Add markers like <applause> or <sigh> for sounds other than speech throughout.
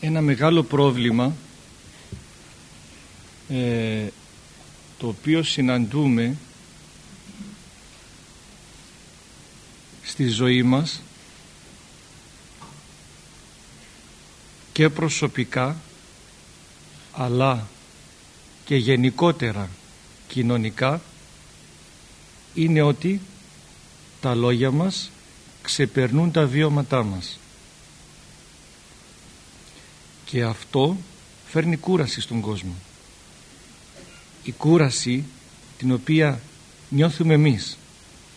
ένα μεγάλο πρόβλημα ε, το οποίο συναντούμε στη ζωή μας και προσωπικά αλλά και γενικότερα κοινωνικά είναι ότι τα λόγια μας ξεπερνούν τα βιώματά μας και αυτό φέρνει κούραση στον κόσμο. Η κούραση την οποία νιώθουμε εμείς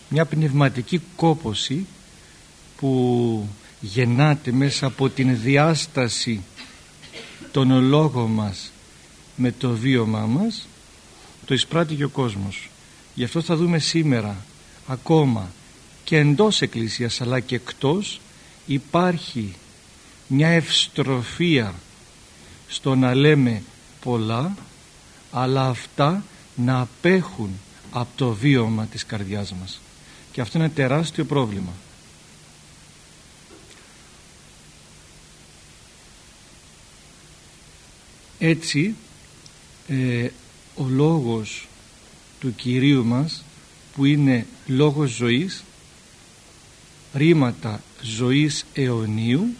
μια πνευματική κόποση που γεννάται μέσα από την διάσταση των λόγων μας με το βίωμά μας το εισπράττει και ο κόσμος. Γι' αυτό θα δούμε σήμερα ακόμα και εντός εκκλησίας αλλά και εκτός υπάρχει μια ευστροφία στο να λέμε πολλά αλλά αυτά να απέχουν από το βίωμα της καρδιάς μας. Και αυτό είναι τεράστιο πρόβλημα. Έτσι ε, ο λόγος του Κυρίου μας που είναι λόγος ζωής ρήματα ζωής αιωνίου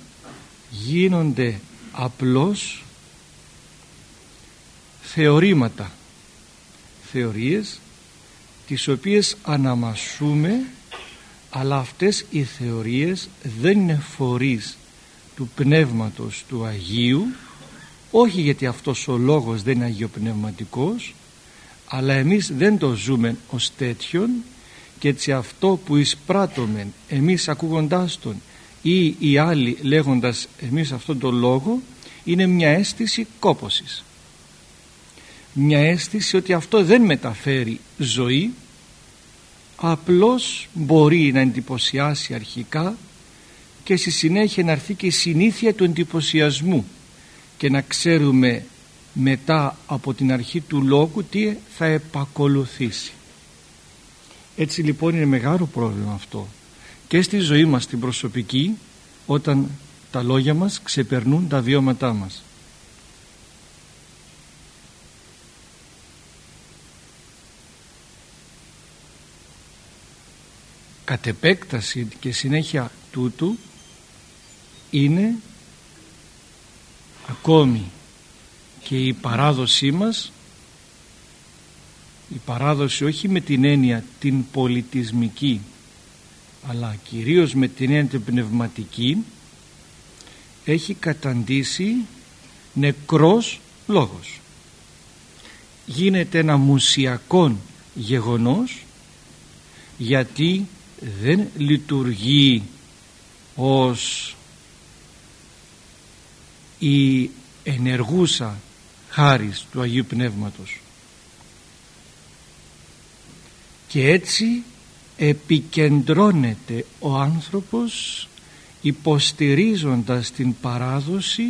γίνονται απλώς θεωρήματα θεωρίες τις οποίες αναμασούμε αλλά αυτές οι θεωρίες δεν είναι φορείς του Πνεύματος του Αγίου όχι γιατί αυτός ο λόγος δεν είναι αγιοπνευματικός αλλά εμείς δεν το ζούμε ως τέτοιον και έτσι αυτό που εισπράττουμε εμείς ακούγοντάς τον ή οι άλλοι λέγοντας εμείς αυτόν τον λόγο είναι μια αίσθηση κόπωσης. Μια αίσθηση ότι αυτό δεν μεταφέρει ζωή απλώς μπορεί να εντυπωσιάσει αρχικά και στη συνέχεια να έρθει και η συνήθεια του εντυπωσιασμού και να ξέρουμε μετά από την αρχή του λόγου τι θα επακολουθήσει. Έτσι λοιπόν είναι μεγάλο πρόβλημα αυτό και στη ζωή μας την προσωπική όταν τα λόγια μας ξεπερνούν τα βιώματά μας. Κατ' επέκταση και συνέχεια τούτου είναι ακόμη και η παράδοσή μας η παράδοση όχι με την έννοια την πολιτισμική αλλά κυρίως με την έννοια την πνευματική έχει καταντήσει νεκρός λόγος. Γίνεται ένα μουσιακό γεγονός γιατί δεν λειτουργεί ως η ενεργούσα χάρις του Αγίου Πνεύματος. Και έτσι επικεντρώνεται ο άνθρωπος υποστηρίζοντας την παράδοση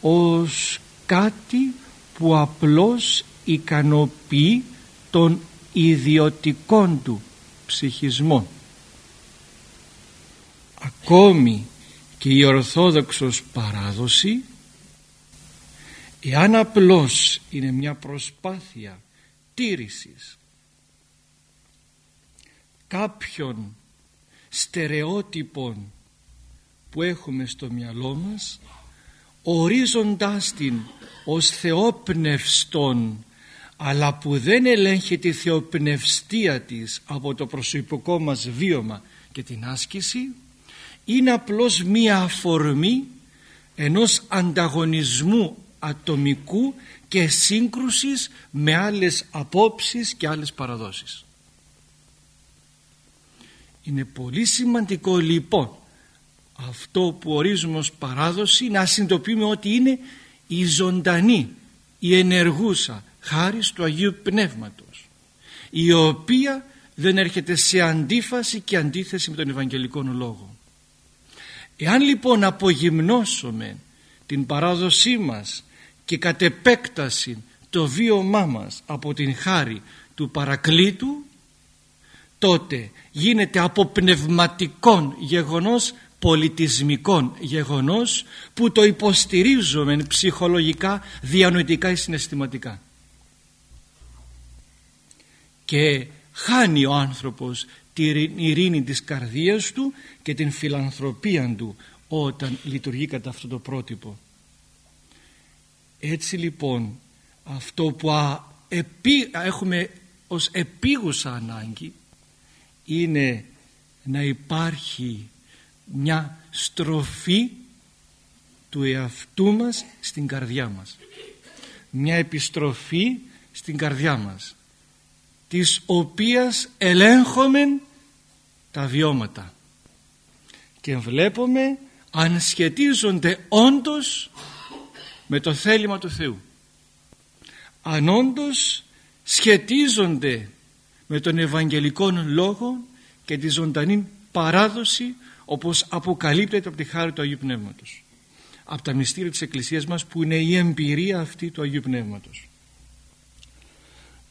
ως κάτι που απλώς ικανοποιεί τον ιδιωτικών του ψυχισμό. Ακόμη και η Ορθόδοξος παράδοση εάν απλώς είναι μια προσπάθεια τήρησης κάποιων στερεότυπων που έχουμε στο μυαλό μας ορίζοντάς την ως θεόπνευστον αλλά που δεν ελέγχει τη θεοπνευστία της από το προσωπικό μας βίωμα και την άσκηση είναι απλώς μία αφορμή ενός ανταγωνισμού ατομικού και σύγκρουσης με άλλες απόψεις και άλλες παραδόσεις. Είναι πολύ σημαντικό λοιπόν αυτό που ορίζουμε ως παράδοση να συνειδητοποιούμε ότι είναι η ζωντανή, η ενεργούσα χάρις του Αγίου Πνεύματος η οποία δεν έρχεται σε αντίφαση και αντίθεση με τον Ευαγγελικό Λόγο. Εάν λοιπόν απογυμνώσουμε την παράδοσή μας και κατ' επέκταση το βίωμά μας από την χάρη του Παρακλήτου τότε γίνεται από πνευματικόν γεγονός πολιτισμικό γεγονός που το υποστηρίζουμε ψυχολογικά, διανοητικά ή συναισθηματικά. Και χάνει ο άνθρωπος την ειρήνη της καρδίας του και την φιλανθρωπία του όταν λειτουργεί κατά αυτό το πρότυπο. Έτσι λοιπόν αυτό που έχουμε ως επίγουσα ανάγκη είναι να υπάρχει μια στροφή του εαυτού μας στην καρδιά μας. Μια επιστροφή στην καρδιά μας της οποίας ελέγχομαι τα βιώματα. Και βλέπουμε αν σχετίζονται όντως με το θέλημα του Θεού. Αν όντως σχετίζονται με τον Ευαγγελικό Λόγο και τη ζωντανή παράδοση όπως αποκαλύπτεται από τη χάρη του Αγίου Πνεύματος. Από τα μυστήρια της Εκκλησίας μας που είναι η εμπειρία αυτή του Αγίου Πνεύματος.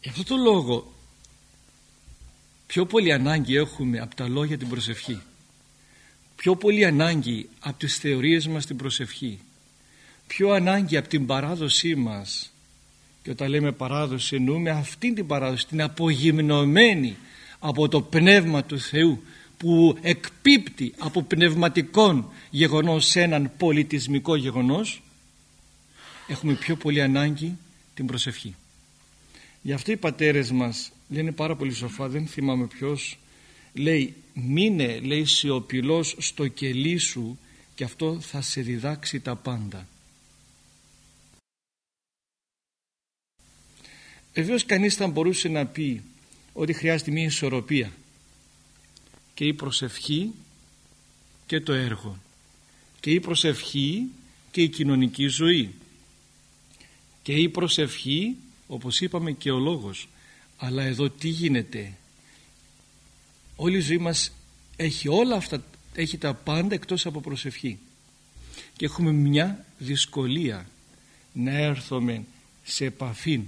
Γι' αυτό το λόγο πιο πολύ ανάγκη έχουμε από τα λόγια την προσευχή. Πιο πολύ ανάγκη από τις θεωρίες μας την προσευχή. Πιο ανάγκη από την παράδοσή μας και όταν λέμε παράδοση εννοούμε αυτή την παράδοση την απογυμνωμένη από το Πνεύμα του Θεού που εκπίπτει από πνευματικών γεγονός σε έναν πολιτισμικό γεγονός έχουμε πιο πολύ ανάγκη την προσευχή. Γι' αυτό οι πατέρες μας λένε πάρα πολύ σοφά, δεν θυμάμαι ποιος, λέει μείνε λέει σιωπηλός στο κελί σου και αυτό θα σε διδάξει τα πάντα. Βεβαίως κανείς θα μπορούσε να πει ότι χρειάζεται μια ισορροπία και η προσευχή και το έργο και η προσευχή και η κοινωνική ζωή και η προσευχή όπως είπαμε και ο λόγος. Αλλά εδώ τι γίνεται; Όλη η ζωή μας έχει όλα αυτά έχει τα πάντα εκτός από προσευχή και έχουμε μια δυσκολία να έρθουμε σε επαφή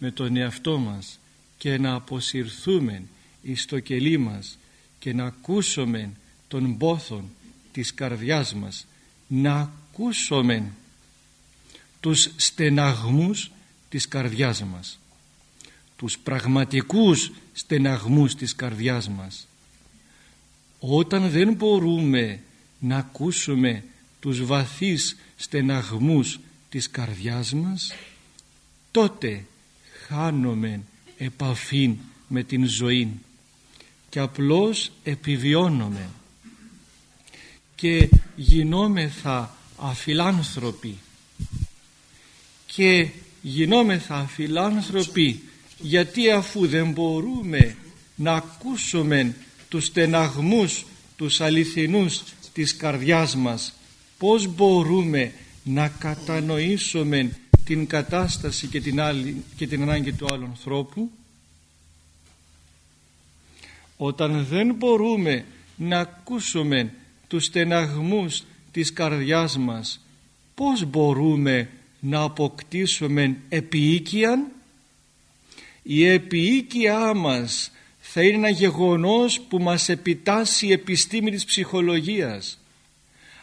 με τον εαυτό μας και να αποσυρθούμε εις το κελί μας και να ακούσουμε τον πόθον της καρδιάς μας. Να ακούσουμε τους στεναγμούς της καρδιάς μας. Τους πραγματικούς στεναγμούς της καρδιάς μας. Όταν δεν μπορούμε να ακούσουμε τους βαθείς στεναγμούς της καρδιάς μας τότε χάνουμε επαφή με την ζωή και απλώς επιβιώνουμε και γινόμεθα αφιλάνθρωποι. Και γινόμεθα αφιλάνθρωποι γιατί αφού δεν μπορούμε να ακούσουμε τους στεναγμούς τους αληθινούς της καρδιάς μας πως μπορούμε να κατανοήσουμε την κατάσταση και την, άλλη, και την ανάγκη του άλλου ανθρώπου όταν δεν μπορούμε να ακούσουμε τους στεναγμούς της καρδιάς μας πως μπορούμε να αποκτήσουμε επίοικιαν; Η επίοικιά μας θα είναι ένα γεγονός που μας επιτάσσει η επιστήμη της ψυχολογίας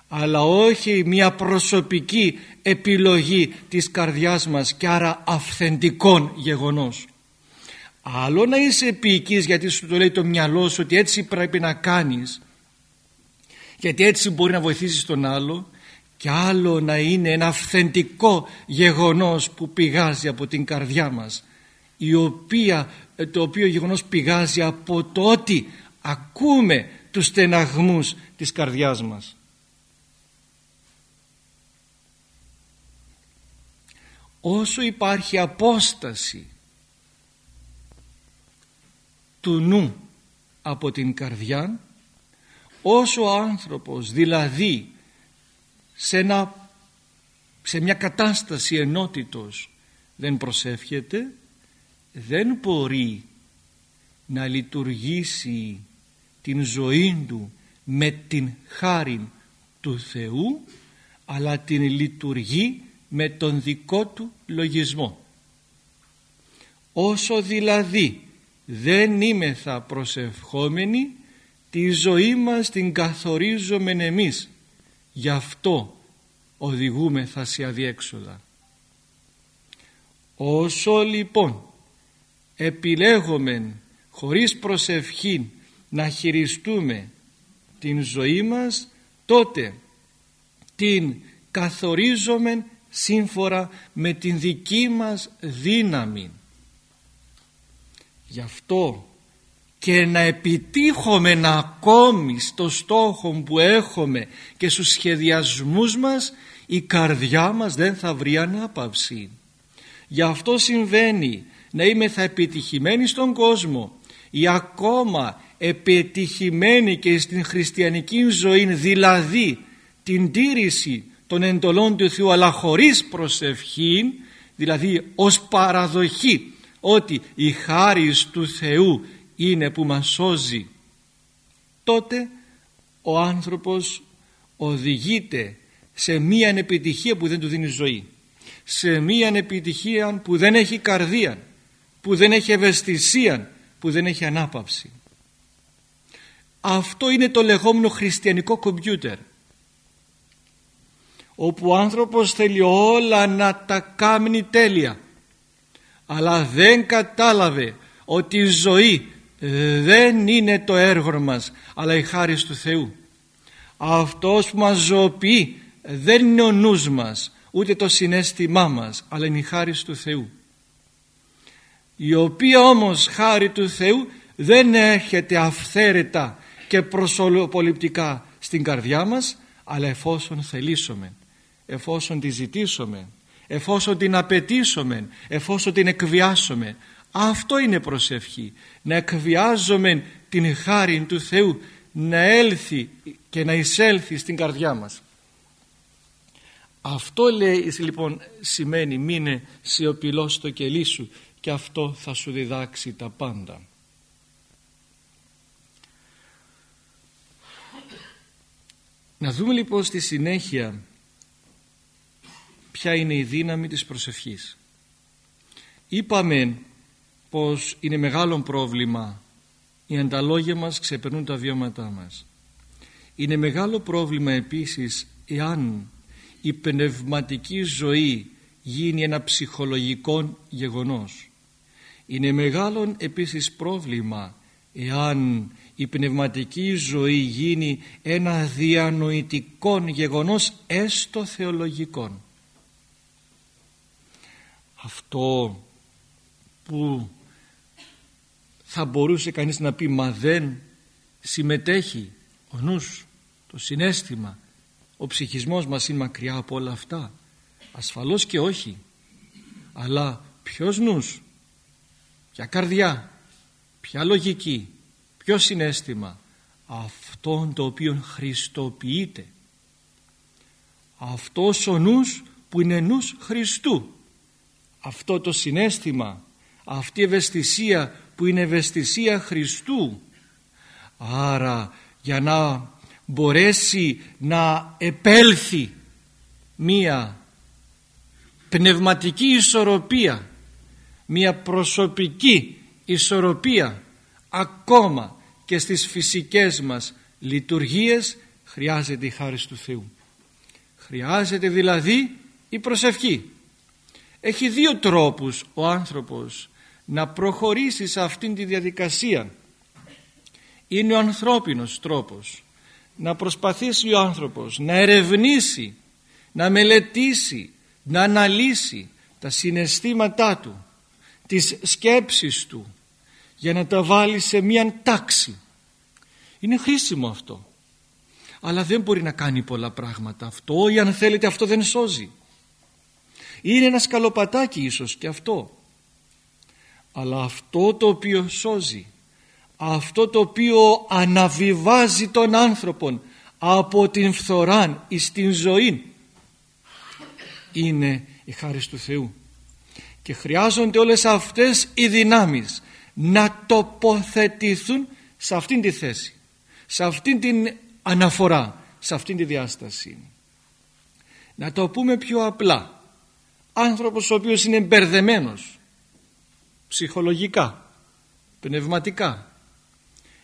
αλλά όχι μια προσωπική επιλογή της καρδιάς μας και άρα αυθεντικών γεγονός. Άλλο να είσαι επίοικης γιατί σου το λέει το μυαλό σου ότι έτσι πρέπει να κάνεις γιατί έτσι μπορεί να βοηθήσεις τον άλλο και άλλο να είναι ένα αυθεντικό γεγονός που πηγάζει από την καρδιά μας η οποία, το οποίο γεγονός πηγάζει από το ότι ακούμε τους στεναγμούς της καρδιάς μας. Όσο υπάρχει απόσταση του νου από την καρδιά όσο ο άνθρωπος δηλαδή σε, ένα, σε μια κατάσταση ενότητος δεν προσεύχεται δεν μπορεί να λειτουργήσει την ζωή του με την χάρη του Θεού αλλά την λειτουργεί με τον δικό του λογισμό. Όσο δηλαδή δεν είμαι θα προσευχόμενοι τη ζωή μας την καθορίζουμε εμείς γι' αυτό οδηγούμεθα σε αδιέξοδα όσο λοιπόν επιλέγουμε χωρίς προσευχή να χειριστούμε την ζωή μας τότε την καθορίζουμε σύμφωνα με την δική μας δύναμη. Γι' αυτό και να επιτύχουμε ακόμη στο στόχο που έχουμε και στους σχεδιασμούς μας η καρδιά μας δεν θα βρει ανάπαυση. Γι' αυτό συμβαίνει να είμαι θα επιτυχημένοι στον κόσμο ή ακόμα επιτυχημένοι και στην χριστιανική ζωή δηλαδή την τήρηση των εντολών του Θεού αλλά χωρίς προσευχή δηλαδή ως παραδοχή ότι η χάρη του Θεού είναι που μας σώζει. Τότε ο άνθρωπος οδηγείται σε μία επιτυχία που δεν του δίνει ζωή σε μία επιτυχία που δεν έχει καρδία που δεν έχει ευαισθησία που δεν έχει ανάπαυση. Αυτό είναι το λεγόμενο χριστιανικό κομπιούτερ όπου ο άνθρωπος θέλει όλα να τα κάνει τέλεια. Αλλά δεν κατάλαβε ότι η ζωή δεν είναι το έργο μας αλλά η χάρη του Θεού. Αυτός που μας ζωοποιεί δεν είναι ο νους μας ούτε το συνέστημά μας αλλά είναι η χάρη του Θεού. Η οποία όμως χάρη του Θεού δεν έρχεται αυθαίρετα και προσωποληπτικά στην καρδιά μας αλλά εφόσον θελήσουμε εφόσον τη ζητήσουμε εφόσον την απαιτήσουμε εφόσον την εκβιάσουμε. Αυτό είναι προσευχή. Να εκβιάζουμε την χάρη του Θεού να έλθει και να εισέλθει στην καρδιά μας. Αυτό λέει λοιπόν σημαίνει μείνε σιωπηλός στο κελί σου και αυτό θα σου διδάξει τα πάντα να δούμε λοιπόν στη συνέχεια ποια είναι η δύναμη της προσευχής. Είπαμε πως είναι μεγάλο πρόβλημα οι ανταλόγια μας ξεπερνούν τα βιώματά μας. Είναι μεγάλο πρόβλημα επίσης εάν η πνευματική ζωή γίνει ένα ψυχολογικό γεγονός. Είναι μεγάλο επίσης πρόβλημα εάν η πνευματική ζωή γίνει ένα διανοητικό γεγονός έστω θεολογικό αυτό που θα μπορούσε κανείς να πει μα δεν συμμετέχει ο νους, το συνέστημα ο ψυχισμός μας είναι μακριά από όλα αυτά ασφαλώς και όχι. Αλλά ποιος νους ποια καρδιά ποια λογική ποιο συνέστημα αυτόν το οποίο χριστοποιείται. Αυτός ο νους που είναι νους Χριστού αυτό το συνέστημα αυτή η ευαισθησία που είναι ευαισθησία Χριστού. Άρα για να μπορέσει να επέλθει μία πνευματική ισορροπία μία προσωπική ισορροπία ακόμα και στις φυσικές μας λειτουργίες χρειάζεται η χάρη του Θεού. Χρειάζεται δηλαδή η προσευχή έχει δύο τρόπους ο άνθρωπος να προχωρήσει σε αυτήν τη διαδικασία. Είναι ο ανθρώπινος τρόπος. Να προσπαθήσει ο άνθρωπος να ερευνήσει να μελετήσει να αναλύσει τα συναισθήματά του τις σκέψεις του για να τα βάλει σε μια τάξη. Είναι χρήσιμο αυτό. Αλλά δεν μπορεί να κάνει πολλά πράγματα. Αυτό ή αν θέλετε αυτό δεν σώζει είναι ένα σκαλοπατάκι ίσως και αυτό. Αλλά αυτό το οποίο σώζει αυτό το οποίο αναβιβάζει τον άνθρωπον από την φθοράν εις την ζωή είναι η χάρη του Θεού. Και χρειάζονται όλες αυτές οι δυνάμεις να τοποθετηθούν σε αυτήν τη θέση σε αυτήν την αναφορά σε αυτήν τη διάσταση. Να το πούμε πιο απλά άνθρωπος ο οποίος είναι μπερδεμένος ψυχολογικά πνευματικά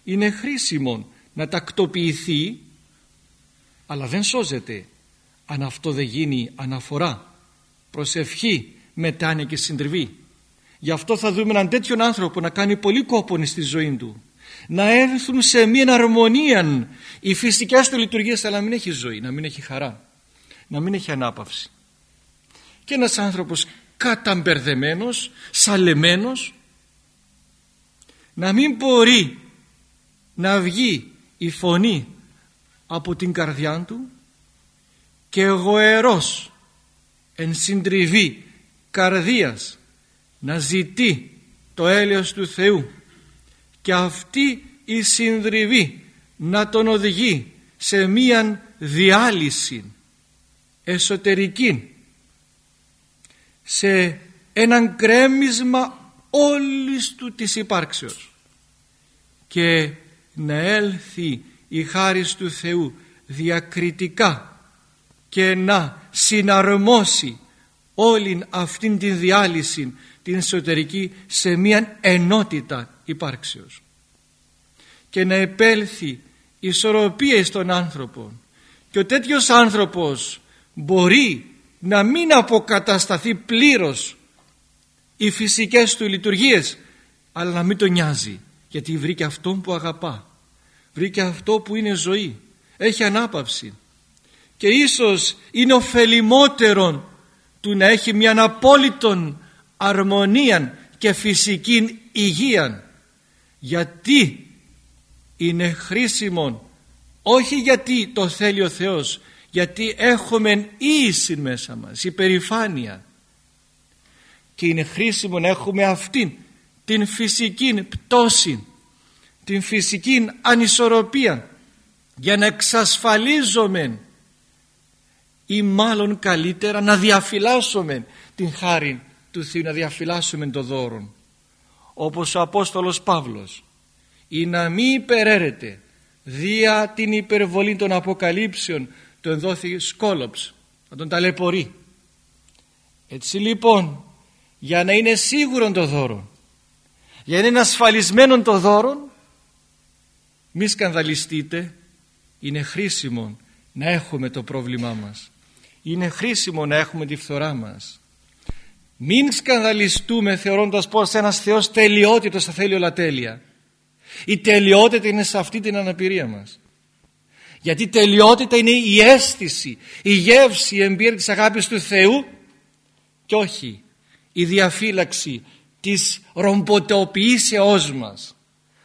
είναι χρήσιμο να τακτοποιηθεί αλλά δεν σώζεται αν αυτό δεν γίνει αναφορά προσευχή μετάνοια και συντριβή. Γι' αυτό θα δούμε έναν τέτοιον άνθρωπο να κάνει πολύ κόπον στη ζωή του να έρθουν σε μια αρμονία οι φυσικές του λειτουργίες αλλά να μην έχει ζωή, να μην έχει χαρά να μην έχει ανάπαυση και ένας άνθρωπος καταμπερδεμένος σαλεμένος να μην μπορεί να βγει η φωνή από την καρδιά του και εγωερός εν συντριβή καρδίας να ζητεί το έλεος του Θεού. Και αυτή η συντριβή να τον οδηγεί σε μίαν διάλυση εσωτερική σε έναν κρέμισμα όλης του της υπάρξεως. Και να έλθει η χάρις του Θεού διακριτικά και να συναρμόσει όλη αυτήν την διάλυση την εσωτερική σε μια ενότητα υπάρξεως. Και να επέλθει ισορροπία στον άνθρωπο και ο τέτοιος άνθρωπος μπορεί να μην αποκατασταθεί πλήρως οι φυσικές του λειτουργίες αλλά να μην τον νοιάζει γιατί βρήκε αυτόν που αγαπά βρήκε αυτό που είναι ζωή έχει ανάπαυση και ίσως είναι ωφελημότερο του να έχει μια απόλυτον αρμονία και φυσική υγεία γιατί είναι χρήσιμο όχι γιατί το θέλει ο Θεός γιατί έχουμε ίση μέσα μας υπερηφάνεια και είναι χρήσιμο να έχουμε αυτήν την φυσική πτώση την φυσική ανισορροπία για να εξασφαλίζουμε ή μάλλον καλύτερα να διαφυλάσσουμε την χάρη του Θεού, να διαφυλάσσουμε το δώρο όπως ο Απόστολος Παύλος ή να μην υπεραίρεται δια την υπερβολή των αποκαλύψεων του ενδόθη σκόλοψ να τον ταλαιπωρεί. Έτσι λοιπόν για να είναι σίγουρο το δώρο για να είναι ασφαλισμένο το δώρο μη σκανδαλιστείτε είναι χρήσιμο να έχουμε το πρόβλημά μας. Είναι χρήσιμο να έχουμε τη φθορά μας. Μην σκανδαλιστούμε θεωρώντας πως ένας Θεός τελειότητος θα θέλει όλα τέλεια. Η τελειότητα είναι σε αυτή την αναπηρία μας γιατί τελειότητα είναι η αίσθηση η γεύση, η εμπειρία της αγάπης του Θεού και όχι η διαφύλαξη της ρομποτεοποιήσεώς μας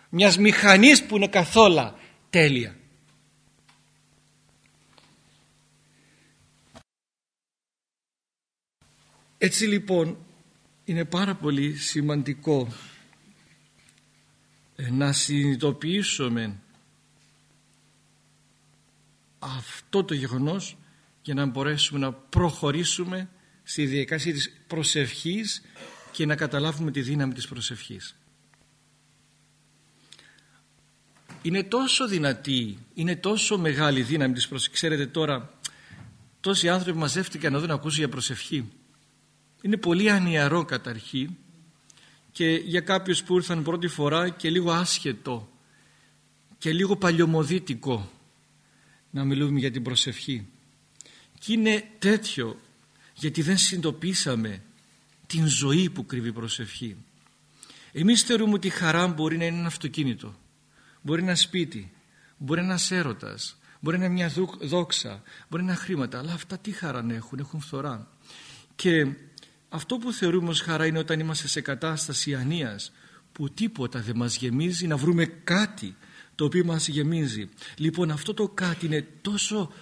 μιας μηχανής που είναι καθόλου τέλεια. Έτσι λοιπόν είναι πάρα πολύ σημαντικό ε, να συνειδητοποιήσουμε αυτό το γεγονός για να μπορέσουμε να προχωρήσουμε στη διαδικασία της προσευχής και να καταλάβουμε τη δύναμη της προσευχής. Είναι τόσο δυνατή, είναι τόσο μεγάλη η δύναμη της προσευχής. Ξέρετε τώρα, τόσοι άνθρωποι μαζεύτηκαν να δουν να ακούσουν για προσευχή. Είναι πολύ ανιαρό καταρχήν και για κάποιους που ήρθαν πρώτη φορά και λίγο άσχετο και λίγο παλιωμοδίτικο να μιλούμε για την προσευχή. Και είναι τέτοιο γιατί δεν συνειδητοποίησαμε την ζωή που κρύβει η προσευχή. Εμείς θεωρούμε ότι η χαρά μπορεί να είναι ένα αυτοκίνητο, μπορεί ένα σπίτι, μπορεί ένας έρωτας, μπορεί να είναι μια δόξα, μπορεί να είναι χρήματα, αλλά αυτά τι χαρά έχουν, έχουν φθορά. Και αυτό που θεωρούμε ως χαρά είναι όταν είμαστε σε κατάσταση ανίας που τίποτα δεν μας γεμίζει να βρούμε κάτι το οποίο μας γεμίζει. Λοιπόν αυτό το κάτι είναι τόσο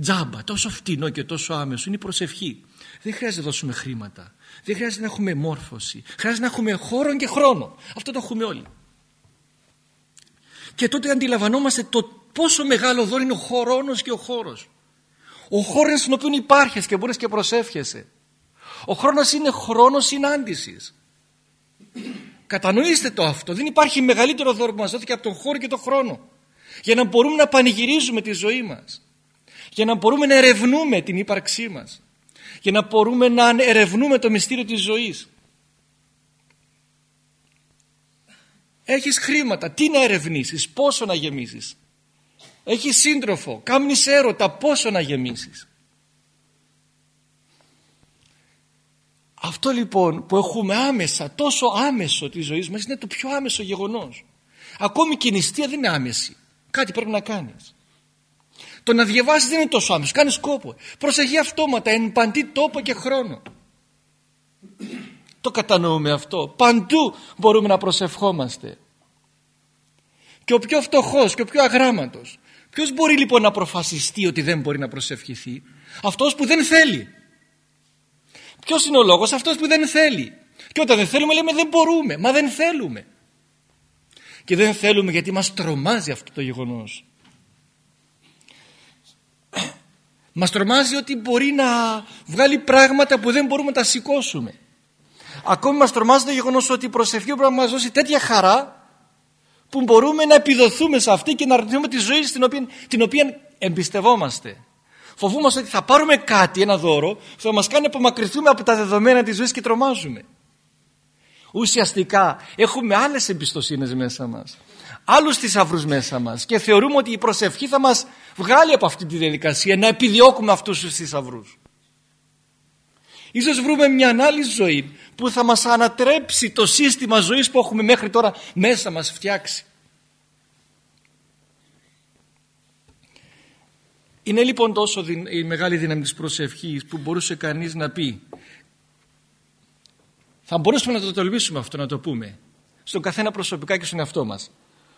τζάμπα, τόσο φτηνό και τόσο άμεσο, είναι η προσευχή. Δεν χρειάζεται να δώσουμε χρήματα, δεν χρειάζεται να έχουμε μόρφωση, χρειάζεται να έχουμε χώρο και χρόνο. Αυτό το έχουμε όλοι. Και τότε αντιλαμβανόμαστε το πόσο μεγάλο δώρο είναι ο χρόνος και ο χώρος. Ο χώρος στον οποίο υπάρχεις και μπορείς και προσεύχεσαι. Ο χρόνος είναι χρόνος συνάντησης. Κατανοήστε το αυτό. Δεν υπάρχει μεγαλύτερο δώρο που μας δόθηκε από τον χώρο και τον χρόνο. Για να μπορούμε να πανηγυρίζουμε τη ζωή μας. Για να μπορούμε να ερευνούμε την ύπαρξή μας. Για να μπορούμε να ερευνούμε το μυστήριο της ζωής. Έχεις χρήματα. Τι να ερευνήσεις. Πόσο να γεμίσεις. έχεις σύντροφο, κάμνεις έρωτα, πόσο να γεμίσεις. Αυτό λοιπόν που έχουμε άμεσα, τόσο άμεσο τη ζωή μας είναι το πιο άμεσο γεγονός. Ακόμη και η νηστεία δεν είναι άμεση. Κάτι πρέπει να κάνεις. Το να διαβάσεις δεν είναι τόσο άμεσο. Κάνεις κόπο. Προσεχεί αυτόματα εν παντή τόπο και χρόνο. Το κατανοούμε αυτό. Παντού μπορούμε να προσευχόμαστε. Και ο πιο φτωχός και ο πιο αγράμματος. Ποιος μπορεί λοιπόν να προφασιστεί ότι δεν μπορεί να προσευχηθεί; Αυτός που δεν θέλει. Ποιος είναι ο λόγος; Αυτός που δεν θέλει. Και όταν δεν θέλουμε λέμε δεν μπορούμε. Μα δεν θέλουμε. Και δεν θέλουμε γιατί μας τρομάζει αυτό το γεγονός. <clears throat> Μας τρομάζει ότι μπορεί να βγάλει πράγματα που δεν μπορούμε να τα σηκώσουμε. Ακόμη μας τρομάζει το γεγονός ότι η προσευχή πρέπει να μας δώσει τέτοια χαρά που μπορούμε να επιδοθούμε σε αυτή και να αρνηθούμε τη ζωή στην οποία, την οποία εμπιστευόμαστε. Φοβούμαστε ότι θα πάρουμε κάτι, ένα δώρο, που θα μας κάνει να απομακρυνθούμε από τα δεδομένα της ζωής και τρομάζουμε. Ουσιαστικά έχουμε άλλες εμπιστοσύνες μέσα μας. Άλλους θησαυρούς μέσα μας και θεωρούμε ότι η προσευχή θα μας βγάλει από αυτή τη διαδικασία να επιδιώκουμε αυτούς τους θησαυρούς. Ίσως βρούμε μια άλλη ζωή που θα μας ανατρέψει το σύστημα ζωής που έχουμε μέχρι τώρα μέσα μας φτιάξει. Είναι λοιπόν τόσο η μεγάλη δύναμη της προσευχής που μπορούσε κανείς να πει θα μπορούσαμε να το τολμήσουμε αυτό να το πούμε στον καθένα προσωπικά και στον εαυτό μας.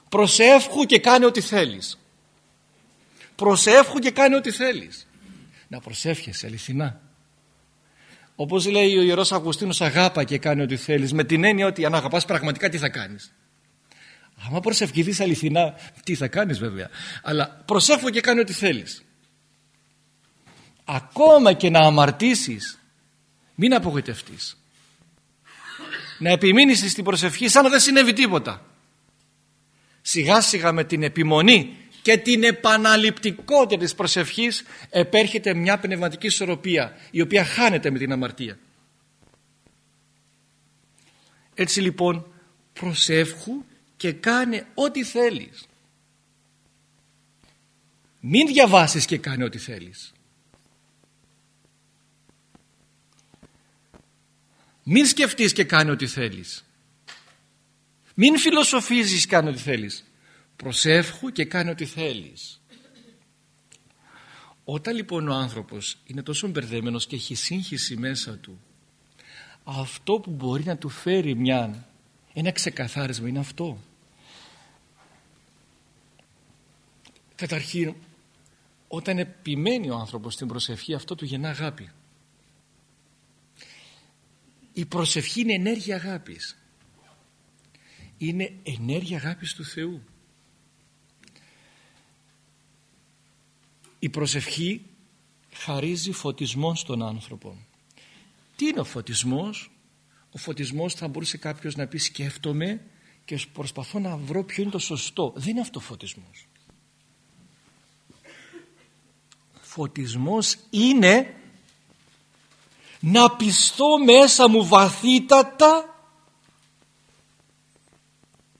Προσεύχου και κάνε ό,τι θέλεις. Προσεύχου και κάνε ό,τι θέλεις να προσεύχεσαι αληθινά. Όπως λέει ο Ιερός Αυγουστίνος αγάπα και κάνε ό,τι θέλεις με την έννοια ότι αν αγαπάς πραγματικά τι θα κάνεις άμα προσευχηθείς αληθινά τι θα κάνεις βέβαια. Αλλά προσεύχου και κάνε ό,τι θέλεις ακόμα και να αμαρτήσεις μην απογοητευτείς. Να επιμείνεις στην προσευχή σαν να δεν συνέβη τίποτα. Σιγά σιγά με την επιμονή και την επαναληπτικότητα της προσευχής επέρχεται μια πνευματική ισορροπία η οποία χάνεται με την αμαρτία. Έτσι λοιπόν προσεύχου και κάνε ό,τι θέλεις. Μην διαβάσεις και κάνε ό,τι θέλεις Μην σκεφτείς και κάνει ό,τι θέλεις. Μην φιλοσοφίζεις και κάνει ό,τι θέλεις. Προσεύχου και κάνει ό,τι θέλεις. Όταν λοιπόν ο άνθρωπος είναι τόσο μπερδεμένος και έχει σύγχυση μέσα του αυτό που μπορεί να του φέρει μια, ένα ξεκαθάρισμα είναι αυτό. Καταρχήν όταν επιμένει ο άνθρωπος στην προσευχή αυτό του γεννά αγάπη η προσευχή είναι ενέργεια αγάπης. Είναι ενέργεια αγάπης του Θεού. Η προσευχή χαρίζει φωτισμό στον άνθρωπο. Τι είναι ο φωτισμός; Ο φωτισμός θα μπορούσε κάποιος να πει σκέφτομαι και προσπαθώ να βρω ποιο είναι το σωστό δεν είναι αυτό φωτισμός. Φωτισμός είναι να πιστώ μέσα μου βαθύτατα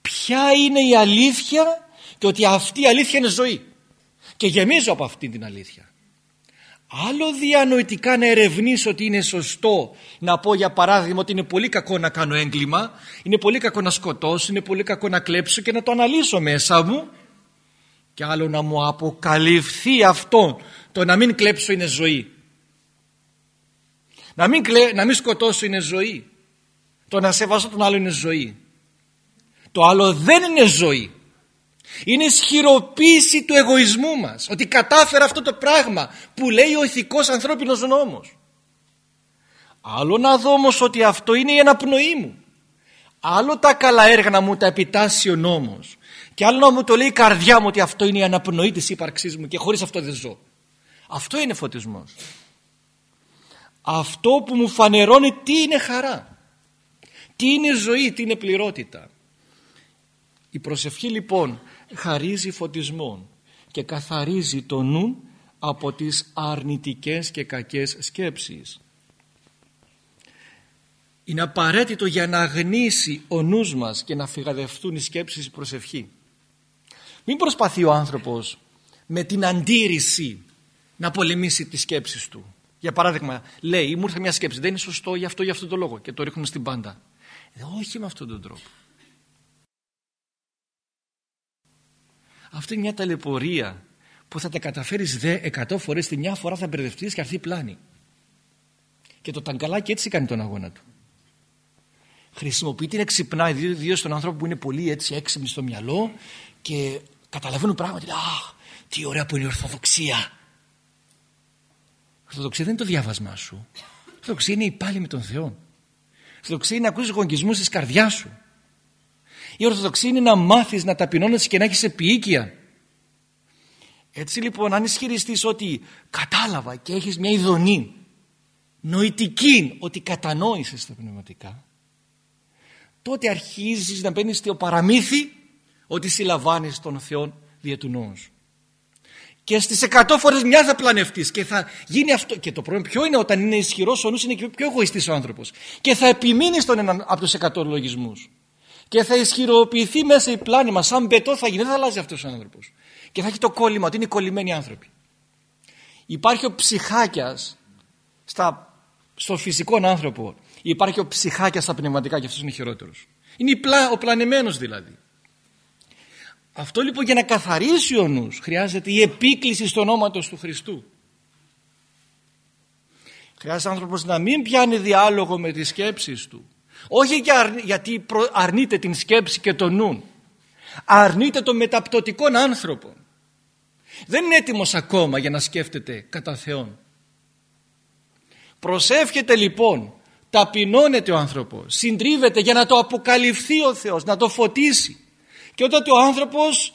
ποια είναι η αλήθεια και ότι αυτή η αλήθεια είναι ζωή. Και γεμίζω από αυτή την αλήθεια. Άλλο διανοητικά να ερευνήσω ότι είναι σωστό να πω για παράδειγμα ότι είναι πολύ κακό να κάνω έγκλημα είναι πολύ κακό να σκοτώσω είναι πολύ κακό να κλέψω και να το αναλύσω μέσα μου. Και άλλο να μου αποκαλυφθεί αυτό το να μην κλέψω είναι ζωή να μην, κλε... να μην σκοτώσω είναι ζωή. Το να σεβαστώ τον άλλο είναι ζωή. Το άλλο δεν είναι ζωή. Είναι ισχυροποίηση του εγωισμού μας. Ότι κατάφερα αυτό το πράγμα που λέει ο ηθικός ανθρώπινος νόμος. Άλλο να δω όμως ότι αυτό είναι η αναπνοή μου. Άλλο τα καλά έργα να μου τα επιτάσσει ο νόμος. Και άλλο να μου το λέει η καρδιά μου ότι αυτό είναι η αναπνοή της ύπαρξής μου και χωρίς αυτό δεν ζω. Αυτό είναι φωτισμός αυτό που μου φανερώνει τι είναι χαρά. Τι είναι ζωή, τι είναι πληρότητα. Η προσευχή λοιπόν χαρίζει φωτισμό και καθαρίζει το νου από τις αρνητικές και κακές σκέψεις. Είναι απαραίτητο για να αγνίσει ο νους μας και να φυγαδευτούν οι σκέψεις η προσευχή. Μην προσπαθεί ο άνθρωπος με την αντίρρηση να πολεμήσει τις σκέψεις του. Για παράδειγμα, λέει, μου ήρθε μια σκέψη, δεν είναι σωστό γι' αυτό, γι' αυτό το λόγο και το ρίχνουν στην πάντα. Ε, όχι με αυτόν τον τρόπο. Αυτό είναι μια ταλαιπωρία που θα τα καταφέρεις δε εκατό φορές τη μια φορά θα μπερδευτείς και αυτή πλάνη. Και το ταγκαλάκι έτσι κάνει τον αγώνα του. Χρησιμοποιεί την εξυπνά, ιδίω στον άνθρωπο που είναι πολύ έτσι έξυπνοι στο μυαλό και καταλαβαίνουν πράγματα. Αχ, τι ωραία που είναι η Ορθοδοξία. Η Ορθοδοξία δεν είναι το διάβασμά σου. Η Ορθοδοξία είναι η πάλι με τον Θεό. Η Ορθοδοξία είναι να ακούσεις γονγκισμού της καρδιάς σου. Η Ορθοδοξία είναι να μάθεις να ταπεινώνεσαι και να έχεις επίοικια. Έτσι λοιπόν αν ισχυριστείς ότι κατάλαβα και έχεις μια ειδονή νοητική ότι κατανόησες τα πνευματικά τότε αρχίζεις να μπαίνεις στο παραμύθι ότι συλλαμβάνεις τον Θεό δια του νόους και στις εκατό φορές μια θα πλανευτείς και θα γίνει αυτό. Και το πρόβλημα ποιο είναι όταν είναι ισχυρός ο νους είναι και πιο εγωιστής ο άνθρωπος. Και θα επιμείνει στον έναν από τους εκατό λογισμούς. Και θα ισχυροποιηθεί μέσα η πλάνη μας. Σαν μπετό θα γίνει δεν θα αλλάζει αυτός ο άνθρωπος. Και θα έχει το κόλλημα ότι είναι κολλημένοι άνθρωποι. Υπάρχει ο ψυχάκιας στα, στο φυσικό άνθρωπο. Υπάρχει ο ψυχάκιας στα πνευματικά και αυτός είναι χειρότερος. Είναι ο πλανεμένος δηλαδή αυτό λοιπόν για να καθαρίσει ο νους χρειάζεται η επίκληση στο ονόματος του Χριστού. Χρειάζεται άνθρωπος να μην πιάνει διάλογο με τις σκέψεις του. Όχι γιατί αρνείται την σκέψη και τον νου. Αρνείται τον μεταπτωτικό άνθρωπο. Δεν είναι έτοιμος ακόμα για να σκέφτεται κατά Θεόν. Προσεύχεται λοιπόν, ταπεινώνεται ο άνθρωπος, συντρίβεται για να το αποκαλυφθεί ο Θεός, να το φωτίσει. Και όταν ο άνθρωπος